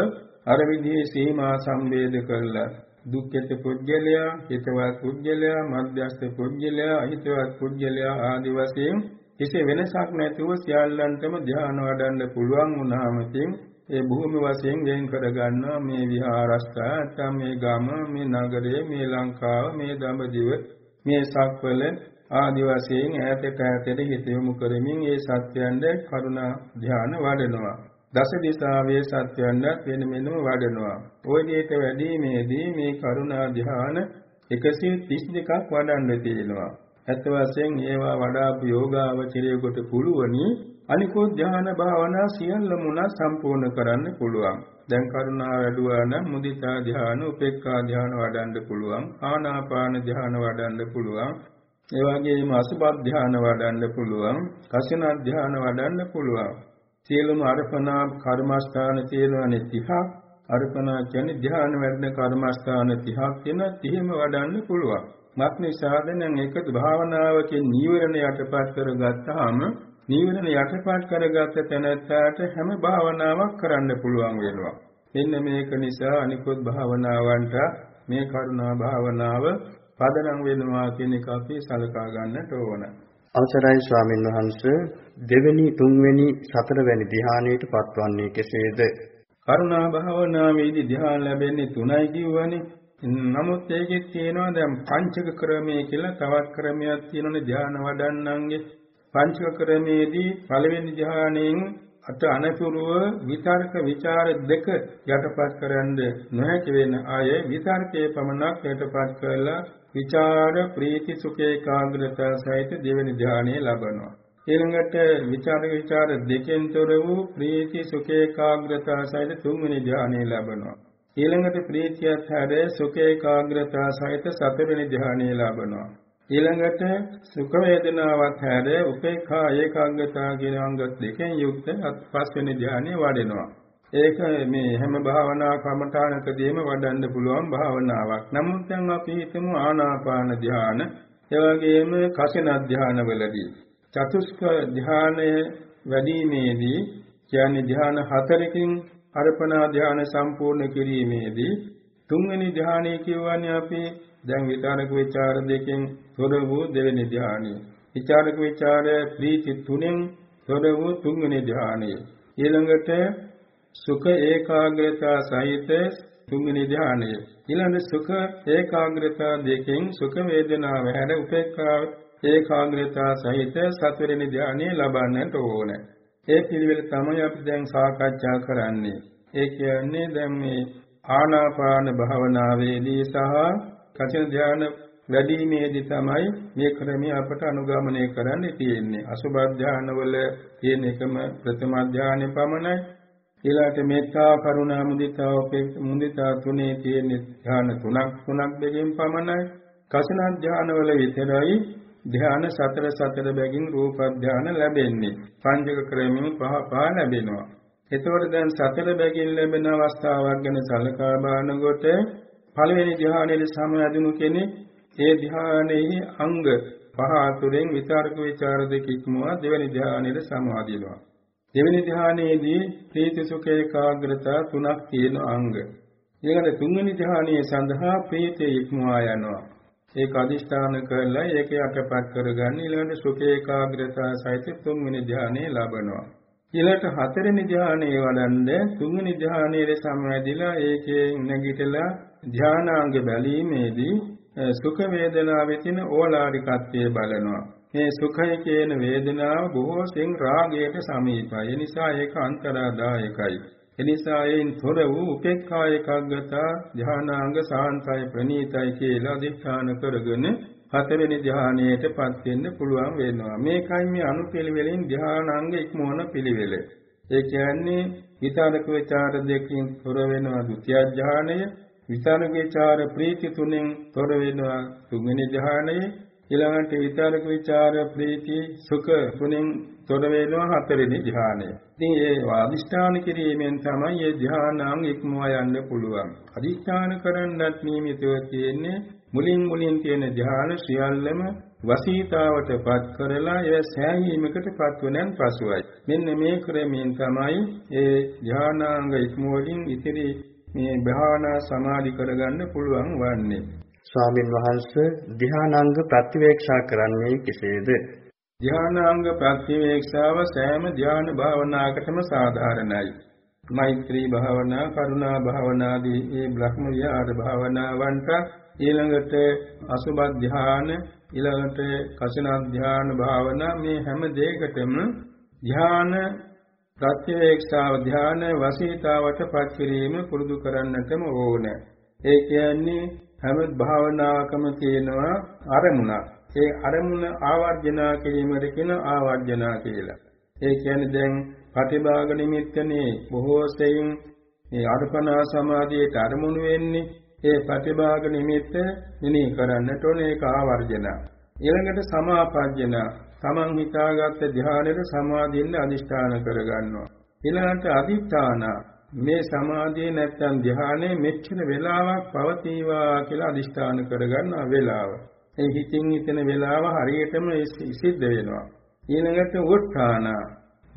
අර විදිහේ සීමා සම්වේද කරලා දුක්ඛිත පුජ්‍යලයා, හිතවත් පුජ්‍යලයා, මධ්‍යස්ථ පුජ්‍යලයා, අහිතවත් පුජ්‍යලයා ආදි වශයෙන් කිසි වෙනසක් නැතුව සියල්ලන්ටම ධ්‍යාන වඩන්න පුළුවන් වුණාම ඉතින් ඒ භූමි වශයෙන් වෙන් කර ගන්නවා මේ විහාරස්ථාන නැත්නම් මේ ගම මේ නගරය මේ ලංකාව මේ දඹදිව මේ සක්වල ආදි වශයෙන් ඈතට ඈතට හිත යොමු කරමින් ඒ සත්‍යයන්ද කරුණා ධ්‍යාන වඩනවා දස දිසාවේ සත්‍යයන්වත් වෙන මෙන්නම වඩනවා. ওই දෙයට වැඩිමේදී මේ කරුණා ධ්‍යාන 132ක් වඩන්න තියෙනවා. ඇත්ත වශයෙන් ඒවා වඩාපු යෝගාවචරයෙකුට පුළුවනි අනිකෝ ධ්‍යාන භාවනා සියල්ලම උනා සම්පූර්ණ කරන්න පුළුවන්. දැන් කරුණා වැඩුවා නම් මුදිතා ධ්‍යාන, උපේක්ඛා ධ්‍යාන වඩන්න පුළුවන්. ආනාපාන ධ්‍යාන වඩන්න පුළුවන්. ඒ වගේම අසුබ ධ්‍යාන වඩන්න පුළුවන්. කසින ධ්‍යාන වඩන්න පුළුවන්. සියලුම අර්පණා කර්මස්ථාන තියෙනවානේ 30ක් අර්පණා කියන්නේ ධ්‍යාන වැඩන කර්මස්ථාන 30ක් තියෙන 30ම වඩන්න පුළුවන්. මත් නිසාද නම් ඒක භාවනාවකින් නීවරණ යටපත් කරගත්තාම නීවරණ යටපත් කරගත්ත තැනැත්තාට හැම භාවනාවක් කරන්න පුළුවන් වෙනවා. මෙන්න මේක නිසා අනිකුත් භාවනාවන්ට මේ කරුණා භාවනාව පදනම් වෙනවා කියන එක අපි සලකා ගන්නට ඕන. අවසරයි ස්වාමින් වහන්සේ දෙවෙනි තුන්වෙනි සතරවැනි ධ්‍යානයට පත්වන්නේ කෙසේද? කරුණා භාවනාවේදී ධ්‍යාන ලැබෙන්නේ තුනයි කිව්වනේ. නමුත් ඒකෙත් තියෙනවා දැන් පංචක ක්‍රමයේ කියලා තවත් ක්‍රමයක් තියෙනනේ ධ්‍යාන වඩන්නන්ගේ. පංචක ක්‍රමයේදී පළවෙනි ධ්‍යානයෙන් අත අනතුරුව විතර්ක ਵਿਚාර දෙක යටපත් කරන්න නොහැකි වෙන අය විතර්කයේ පමණක් යටපත් කරලා විචාර ප්‍රීති සුඛ ඒකාග්‍රතාව සහිත දෙවෙනි ධානය ලබනවා. ඊළඟට විචාර විචාර දෙකෙන් තොර වූ ප්‍රීති සුඛ ඒකාග්‍රතාව සහිත තුන්වෙනි ධානය ලබනවා. ඊළඟට ප්‍රීතියත් හැර සුඛ ඒකාග්‍රතාව සහිත සතරවෙනි ධානය ලබනවා. ඊළඟට සුඛ වේදනාවත් හැර උපේක්ඛා ඒකාග්‍රතාව කියන අංග දෙකෙන් යුක්ත පස්වෙනි ධානය වඩෙනවා. ඒක මේ හැම භාවනා කමඨානකදීම වඩන්න පුළුවන් භාවනාවක්. නමුත් දැන් අපි හිතමු ආනාපාන ධ්‍යාන, එවැගේම කසින ධ්‍යානවලදී චතුස්ක ධ්‍යානය වැඩිීමේදී කියන්නේ ධ්‍යාන හතරකින් අර්පණා ධ්‍යාන සම්පූර්ණ කිරීමේදී තුන්වෙනි ධ්‍යානය කියවන්නේ අපි දැන් විතරක ਵਿਚාර දෙකෙන් තොර වූ දෙවෙනි ධ්‍යානය. විචාරක ਵਿਚාර ප්‍රීති තුනෙන් තොර වූ තුන්වෙනි ධ්‍යානය. ඊළඟට සුඛ ඒකාග්‍රතාව සහිත තුන්වෙනි ධානය. ඊළඟ සුඛ ඒකාග්‍රතාව දෙකෙන් සුඛ වේදනාව හැර උපේක්ඛා ඒකාග්‍රතාව සහිත සතරවෙනි ධානය ලබන්නට ඕන. ඒ පිළිවෙල තමයි අපි දැන් සාකච්ඡා කරන්නේ. ඒ කියන්නේ දැන් මේ ආනාපාන භාවනාවේදී සහ කචින ධාන වැඩිීමේදී තමයි මේ ක්‍රමය අපට අනුගමනය කරන්න තියෙන්නේ. අසුභ ධානවල තියෙන එකම ප්‍රථම ධානය පමණයි. ඊළාට මෙත්තා කරුණා මුදිතා මුදිතා තුනේ තියෙන ධ්‍යාන තුනක් තුනක් දෙකෙන් පමණයි. කසින ධ්‍යානවල විතරයි ධ්‍යාන සතර සතර බැගින් රූප ධ්‍යාන ලැබෙන්නේ. පංචක ක්‍රමයෙන් පහ පහ ලැබෙනවා. එතකොට දැන් සතර බැගින් ලැබෙන අවස්ථාවක් ගැන සලකා බලනකොට පළවෙනි ධ්‍යානයේ සමයදුණු කෙනෙක් ඒ ධ්‍යානයේ අංග පහ අතුරෙන් විචාරක විචාර දෙක ඉක්මවා දෙවෙනි ධ්‍යානයේ සමාදිනවා දෙවෙනි ධ්‍යානයේදී ප්‍රීති සුඛ ඒකාග්‍රතා තුනක් තියෙන අංග. ඊළඟට තුන්වෙනි ධ්‍යානයේ සඳහා ප්‍රීතිය ඉක්මවා යනවා. ඒක අදිෂ්ඨාන කරලා ඒක යටපත් කරගන්න ඊළඟට සුඛ ඒකාග්‍රතාව සහිත තුන්වෙනි ධ්‍යානය ලබනවා. ඊළඟට හතරවෙනි ධ්‍යානයේ වඩන්නේ තුන්වෙනි ධ්‍යානයේ සමවැදිලා ඒකේ නැගිටලා ධ්‍යානාංග බැලීමේදී සුඛ වේදනාවේ තියෙන ඕලාරිකත්වය බලනවා. මේ සුඛය කියන වේදනාව බොහෝසෙන් රාගයට සමීපයි. ඒ නිසා ඒක අන්තරාදායකයි. එනිසා එයින් තොර වූ උපේක්ඛා එකග්ගත ධානාංග සාන්තය ප්‍රණීතයි කියලා අධිෂ්ඨාන කරගෙන හතරවෙනි ධානයටපත් වෙන්න පුළුවන් වෙනවා. මේකයි මේ අනුපිළිවෙලින් ධානාංග ඉක්මවන පිළිවෙල. ඒ කියන්නේ විතරක ਵਿਚාර දෙකකින් තොර වෙනවා ဒုတိ ය ධානය, විතරක ਵਿਚාර ප්‍රීති තුනෙන් තොර වෙනවා තුන්වෙනි ධානය, ඊළඟට විතරක ਵਿਚාර ප්‍රීති සුඛ තුනෙන් තොර වෙනවා හතරවෙනි ධ්‍යානය. ඉතින් ඒ අදිෂ්ඨාන කිරීමෙන් තමයි මේ ධ්‍යානාංග ඉක්මවා යන්න පුළුවන්. අදිෂ්ඨාන කරන්නත් නියමිතව තියෙන්නේ මුලින් මුලින් තියෙන ධ්‍යාන සියල්ලම වසීතාවටපත් කරලා එය සෑහීමකටපත් වනන් පසුයි. මෙන්න මේ ක්‍රමයෙන් තමයි ඒ ධ්‍යානාංග ඉක්මවලින් ඉතිරි මේ භාවනා සමාධි කරගන්න පුළුවන් වන්නේ. ස්වාමින් වහන්සේ ධ්‍යානාංග ප්‍රතිවේක්ෂා කරන්නේ කෙසේද? ධ්‍යානාංග ප්‍රතිවේක්ෂාව සෑම ධ්‍යාන භාවනාවකටම සාධාරණයි. මෛත්‍රී භාවනා, කරුණා භාවනාදී මේ බ්‍රහ්ම විහාර භාවනාවන්ට ඊළඟට අසුබ ධ්‍යාන ඊළඟට කසින ධ්‍යාන භාවනා මේ හැම දෙයකටම ධ්‍යාන ප්‍රත්‍යවේක්ෂාව ධ්‍යාන වසීතාවට පත් කිරීම පුරුදු කරන්නටම ඕන. ඒ කියන්නේ හැම භාවනාවකම තියෙනවා අරමුණක්. ඒ අරමුණ ආවර්ජනා කිරීමට කියන ආවර්ජනා කියලා. ඒ කියන්නේ දැන් ප්‍රතිභාග නිමිත්තනේ බොහෝ සෙයින් මේ අර්පණා සමාධියට අරමුණු වෙන්නේ ඒ ප්‍රතිභාග නිමිත්ත මෙනෙහි කරන්නට ඕනේ ඒක ආවර්ජන. ඊළඟට සමාපජ්ජන තමන් හිතාගත්ත ධ්‍යානෙට සමාධියෙන් අදිෂ්ඨාන කරගන්නවා. ඊළඟට අදිඨාන මේ සමාධිය නැත්තම් ධ්‍යානෙ මෙච්චර වෙලාවක් පවතිවා කියලා අදිෂ්ඨාන කරගන්නා වෙලාව. ඒ හිතින් හිතන වෙලාව හරියටම සිද්ධ වෙනවා. ඊළඟට උත්ථාන.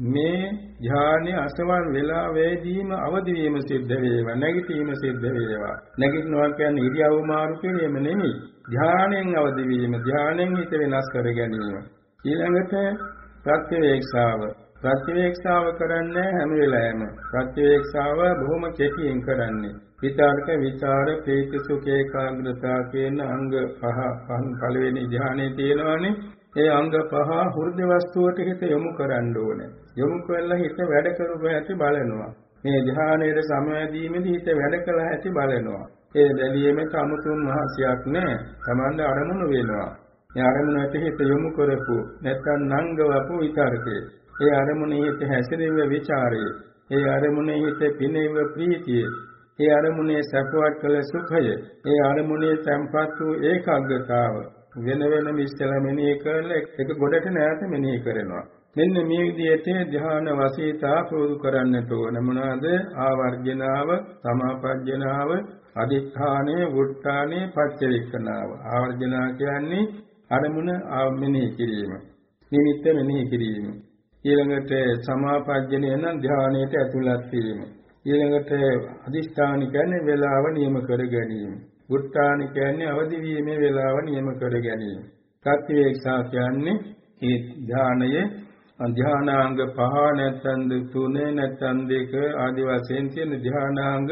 මේ ධානය අසවල් වෙලාවේදීම අවදි වීම සිද්ධ වේවා නැගිටීම සිද්ධ වේවා. නැගිටිනවා කියන්නේ ඉරියව් මාරු කිරීම නෙමෙයි. ධානයෙන් අවදි වීම ධානයෙන් හිත වෙනස් කර ගැනීම. ඊළඟට ප්‍රත්‍යවේක්ෂාව. ප්‍රත්‍යවේක්ෂාව කරන්නේ හැම වෙලාවෙම ප්‍රත්‍යවේක්ෂාව බොහොම කෙටියෙන් කරන්නේ විචාරක විචාර ප්‍රීති සුඛ ඒකාග්‍රතාව කියන අංග පහ පළවෙනි ධානයේ තියෙනවානේ ඒ අංග පහ හෘද වස්තුවට හිත යොමු කරන්න ඕනේ. යොමු කරලා හිත වැඩ කරුව ඇති බලනවා. මේ ධ්‍යානයේ සමවැදීමේදී හිත වැඩ කළ ඇති බලනවා. ඒ බැලීමේ කමුතුන් මහසියක් නැහැ. Tamanda අරමුණු වෙනවා. මේ අරමුණට හිත යොමු කරපු නැත්නම් නංගවපු විතරකේ. ඒ අරමුණේ හිත හැසිරෙව ਵਿਚාරේ. ඒ අරමුණේ හිත පිනෙව ප්‍රීතිය. ඒ අරමුණේ සැපවත් කළ සුඛය. ඒ අරමුණේ සම්පත් වූ ඒකාග්‍රතාව. වෙන වෙනම ඉස්සෙල්ලා මෙනෙහි කරලා එක ගොඩට නැවත මෙනෙහි කරනවා. මෙන්න මේ විදිහට ධ්‍යාන වශීතා පුරුදු කරන්නට ඕන මොනවාද? ආවර්ජනාව, සමාපජ්ජනාව, අදිඨානේ, වුට්ටානේ, පච්චවික්කනාව. ආවර්ජනා කියන්නේ අරමුණ මෙනෙහි කිරීම. නිමිත්ත මෙනෙහි කිරීම. ඊළඟට සමාපජ්ජනය නම් ධ්‍යානයට ඇතුළත් වීම. ඊළඟට අදිෂ්ඨාන කියන්නේ වේලාව නියම කර ගැනීම. උත්තාන කියන්නේ අවදි වීමේ වේලාව නියම කර ගැනීම. ප්‍රතිවේක්ෂා කියන්නේ ඒ ධානයේ ධානාංග පහ නැත්නම් තුනේ නැත්නම් දෙක ආදි වශයෙන් තියෙන ධානාංග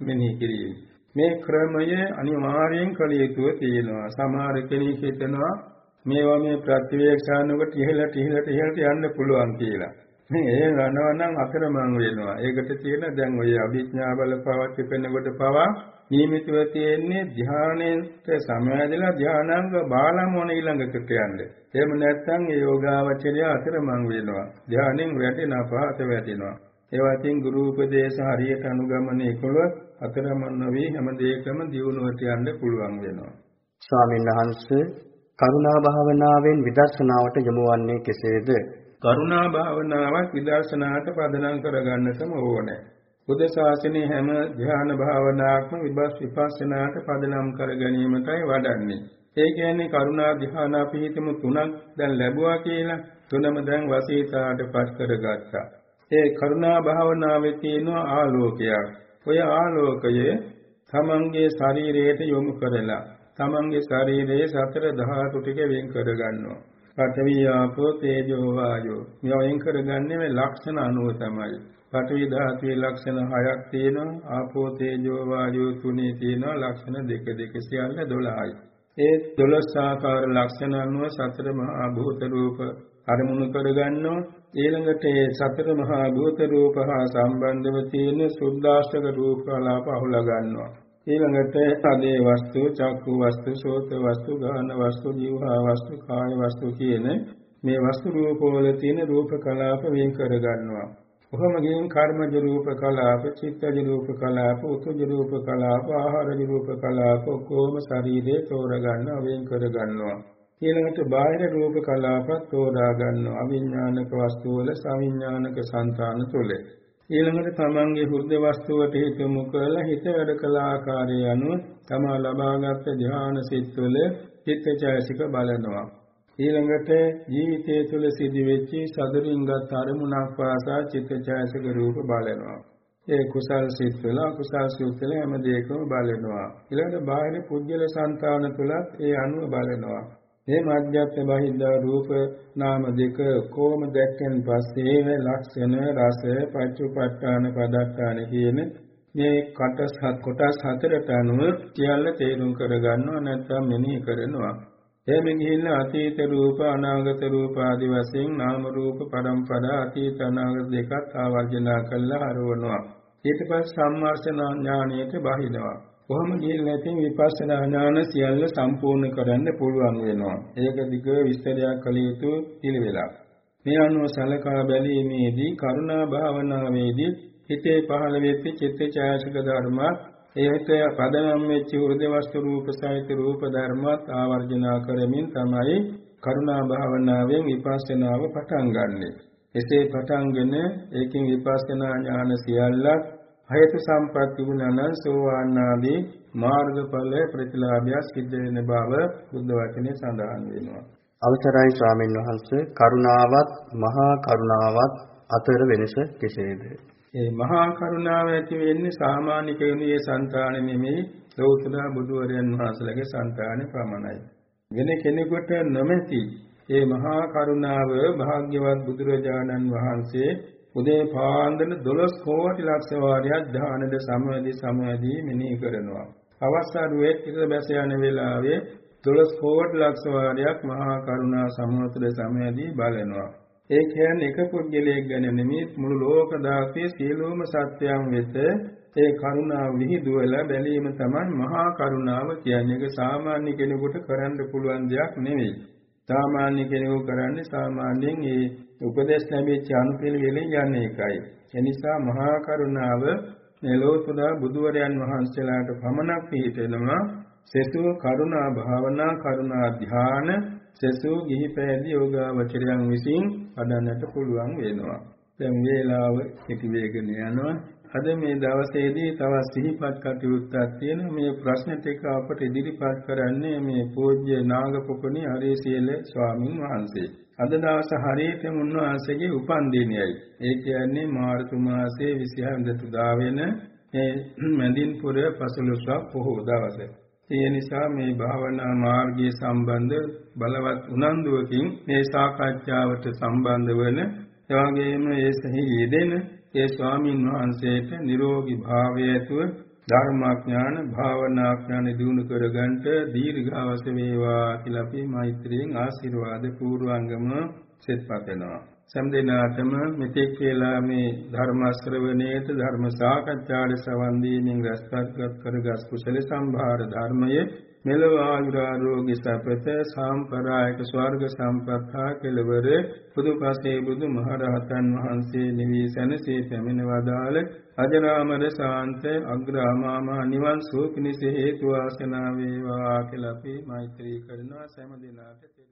මෙනෙහි කිරීම. මේ ක්‍රමය අනිවාර්යෙන් කළ යුතුව තියෙනවා. සමහර කෙනෙක් හිතනවා මේවා මේ ප්‍රතිවේක්ෂානුකට ඉහළට ඉහළට ඉහළට යන්න පුළුවන් කියලා. මේ ඒ යනවා නම් අතරමං වෙනවා. ඒකට තියෙන දැන් ඔය අභිඥා බල පවත් පෙනෙකොට පවා නියමිතව තියෙන්නේ ධානයට සමවැදලා ධානාංග බාලමෝන ඊළඟකට යන්නේ. එහෙම නැත්නම් ඒ යෝගාවචරය අතරමං වෙනවා. ධානයෙන් වැටෙනවා පහත වැටෙනවා. ඒවා තින් ගුරු උපදේශ හරියට අනුගමනය කළොත් අතරමං නොවි හැම දෙයකම දියුණුවට යන්න පුළුවන් වෙනවා. ස්වාමීන් වහන්සේ කරුණා භාවනාවෙන් විදර්ශනාවට යොමු වන්නේ කෙසේද? කරුණා භාවනාවක් විදර්ශනාට පදනම් කරගන්නටම ඕනේ. බුද්ධ ශාසනයේ හැම ධ්‍යාන භාවනාවක්ම විපස් විපස්සනාට පදනම් කර ගැනීමටයි වඩන්නේ. ඒ කියන්නේ කරුණා ධ්‍යාන අපි හිතමු තුනක් දැන් ලැබුවා කියලා තුනම දැන් වසීතාට පත් කරගත්තා. ඒ කරුණා භාවනාවේ තියෙන ආලෝකයක්. ඔය ආලෝකය තමන්ගේ ශරීරයට යොමු කරලා තමන්ගේ ශරීරයේ සතර ධාතු ටික වෙන් කර ගන්නවා. පඨවි ආපෝ තේජෝ වායෝ. මේවා වෙන් කරගන්නේ මේ ලක්ෂණ අනුව තමයි. පඨවි ධාතුවේ ලක්ෂණ හයක් තියෙනවා. ආපෝ තේජෝ වායෝ තුනේ තියෙනවා. ලක්ෂණ දෙක දෙක සියල්ල 12යි. ඒ 12 ආකාර ලක්ෂණ අනුව සතර මහා භූත රූප අරමුණු කරගන්නවා ඊළඟට ඒ සතර මහා භූත රූප හා සම්බන්ධව තියෙන සුද්ධාෂ්ටක රූප කලාප අහුලා ගන්නවා ඊළඟට අදේ වස්තු චක්කු වස්තු සෝත වස්තු ගාන වස්තු ජීවහා වස්තු කාය වස්තු කියන මේ වස්තු රූපවල තියෙන රූප කලාප වෙන් කර ගන්නවා කොහොම ගින් කර්මජ රූප කලාප චිත්තජ රූප කලාප උතුජ රූප කලාප ආහාරජ රූප කලාප කොහොම ශරීරේ තෝර ගන්නවා වෙන් කර ගන්නවා ඊළඟට බාහිර රූප කලාපත් තෝරා ගන්නවා. අවිඥානික වස්තු වල සවිඥානික సంతාන තුල ඊළඟට තමන්ගේ හෘද වස්තුවට හිත යොමු කරලා හිත වැඩ කළ ආකාරය අනුව තමා ලබාගත් ධ්‍යාන සිත් තුළ චිත්තචෛසික බලනවා. ඊළඟට ජීවිතය තුළ සිදුවෙච්ච සදරින්ගත් අරමුණක් පාසා චිත්තචෛසික රූප බලනවා. ඒ කුසල් සිත් වල අකුසල් සිත් වල හැම දෙයකම බලනවා. ඊළඟට බාහිර පුජ්‍යල సంతාන තුලත් ඒ අනුව බලනවා. මේ මධ්‍යස්ථ බහිද්ධ රූප නාම දෙක කොම දැක්කෙන් පස්සේ මේ ලක්ෂණ රස පච්චුපට්ඨාන පදත්තාන කියන මේ කොටස් කොටස් හතරට අනුව සියල්ල තේරුම් කරගන්නවා නැත්නම් මෙනෙහි කරනවා. එහෙම ගිහිල්ලා අතීත රූප අනාගත රූප ආදී වශයෙන් නාම රූප පරම්පරා අතීත අනාගත දෙකත් ආවර්ජනා කරලා හරවනවා. ඊට පස්සේ සම්මාර්ෂණ ඥානයට බහිනවා. කොහොම කියලා ඉතින් විපස්සනා ඥාන සියල්ල සම්පූර්ණ කරන්න පුළුවන් වෙනවා. ඒක දිග විස්තරයක් කළ යුතු පිළිවෙලක්. මේ අනුව සලකා බැලීමේදී කරුණා භාවනාවේදී හිතේ පහළ වෙච්ච චිත්තචෛතසික ධර්ම ඒකට පදනම් වෙච්ච හෘද වස්තු රූප සහිත රූප ධර්මات ආවර්ජනා කරමින් තමයි කරුණා භාවනාවෙන් විපස්සනාව පටන් ගන්නෙ. එසේ පටන්ගෙන ඒකෙන් විපස්සනා ඥාන සියල්ලක් හේතු සම්පත් තිබුණා නම් සෝවාන් ආදී මාර්ගඵල ප්‍රතිලාභය සිද්ධ වෙන බව බුද්ධ වචනේ සඳහන් වෙනවා. අවසරයි ස්වාමීන් වහන්සේ කරුණාවත් මහා කරුණාවත් අතර වෙනස කෙසේද? ඒ මහා කරුණාව ඇති වෙන්නේ සාමාන්‍ය කෙනෙකුගේ సంతානෙ නෙමෙයි ලෞතර බුදුවරයන් වහන්සේලාගේ సంతානෙ ප්‍රමණයයි. වෙන කෙනෙකුට නොමැති ඒ මහා කරුණාව භාග්‍යවත් බුදුරජාණන් වහන්සේ උදේ පාන්දර 12 කෝටි ලක්ෂ වාරයක් ධානද සමවැදි සමවැදි මෙනෙහි කරනවා. අවස්ථාවේ ඉත බැස යන වෙලාවේ 12 කෝටි ලක්ෂ වාරයක් මහා කරුණා සමවතුද සමවැදි බලනවා. ඒ කියන්නේ එක පුද්ගලයෙක් ගැන නෙමෙයි මුළු ලෝක ධාතයේ සියලුම සත්‍යයන් වෙත ඒ කරුණාව විහිදුවලා බැලීම තමයි මහා කරුණාව කියන්නේ. ඒක සාමාන්‍ය කෙනෙකුට කරන්න පුළුවන් දෙයක් නෙවෙයි. සාමාන්‍ය කෙනෙකු කරන්නේ සාමාන්‍යයෙන් ඒ උපදේශ ලැබෙච්ච අනුපිළිවෙලින් යන්නේ ඒකයි. ඒ නිසා මහා කරුණාව මෙලෝතුදා බුදුවරයන් වහන්සේලාට පමණක් පිහිටෙනවා. සෙසු කරුණා භාවනා කරුණා ධ්‍යාන සෙසු ගිහි පැවිදි යෝගාවචරයන් විසින් වඩන්නට පුළුවන් වෙනවා. දැන් වේලාව කෙටි වේගන යනවා. අද මේ දවසේදී තවත් සිහිපත් කටයුත්තක් තියෙන මේ ප්‍රශ්න ටික අපට ඉදිරිපත් කරන්නේ මේ පූජ්‍ය නාගපොකුණි හරිසියල ස්වාමින් වහන්සේ. අද දවස හරියටම උන්වහන්සේගේ උපන්දිනයයි. ඒ කියන්නේ මාර්තු මාසයේ 26 වෙනිදා වෙන මේ මැදින්පුර පසළොස්වක පොහොව දවස. ඒ නිසා මේ භාවනා මාර්ගයේ සම්බන්ධ බලවත් උනන්දුවකින් මේ සාකච්ඡාවට සම්බන්ධ වන එවාගෙම ඒ සහි යෙදෙන ඒ ස්වාමින් වහන්සේට නිරෝගී භාවය ඇතුව ධර්මාඥාන භාවනාඥාන දිනු කරගන්නට දීර්ඝාස වේවා කියලා අපි මෛත්‍රියෙන් ආශිර්වාද පූර්වංගම සෙත්පතනවා. සම්දේනාතම මෙතෙක් කියලා මේ ධර්ම ශ්‍රවණයට ධර්ම සාකච්ඡාට සවන් දීමෙන් රැස්පත් කරගත් කුසල සම්භාර ධර්මයේ මෙලව ආයුරාරෝග්‍ය සපත සාම්ප්‍රායික ස්වර්ග සම්පත්තා කෙලවර බුදුපසේ බුදු මහරහතන් වහන්සේ නිවි සැනසී පැමිණ වදාළ අජරාමර ශාන්ත අග්‍රාමාම නිවන් සුව පිණිස හේතු වාසනා වේවා කියලා අපි මෛත්‍රී කරනවා. සෑම දිනකට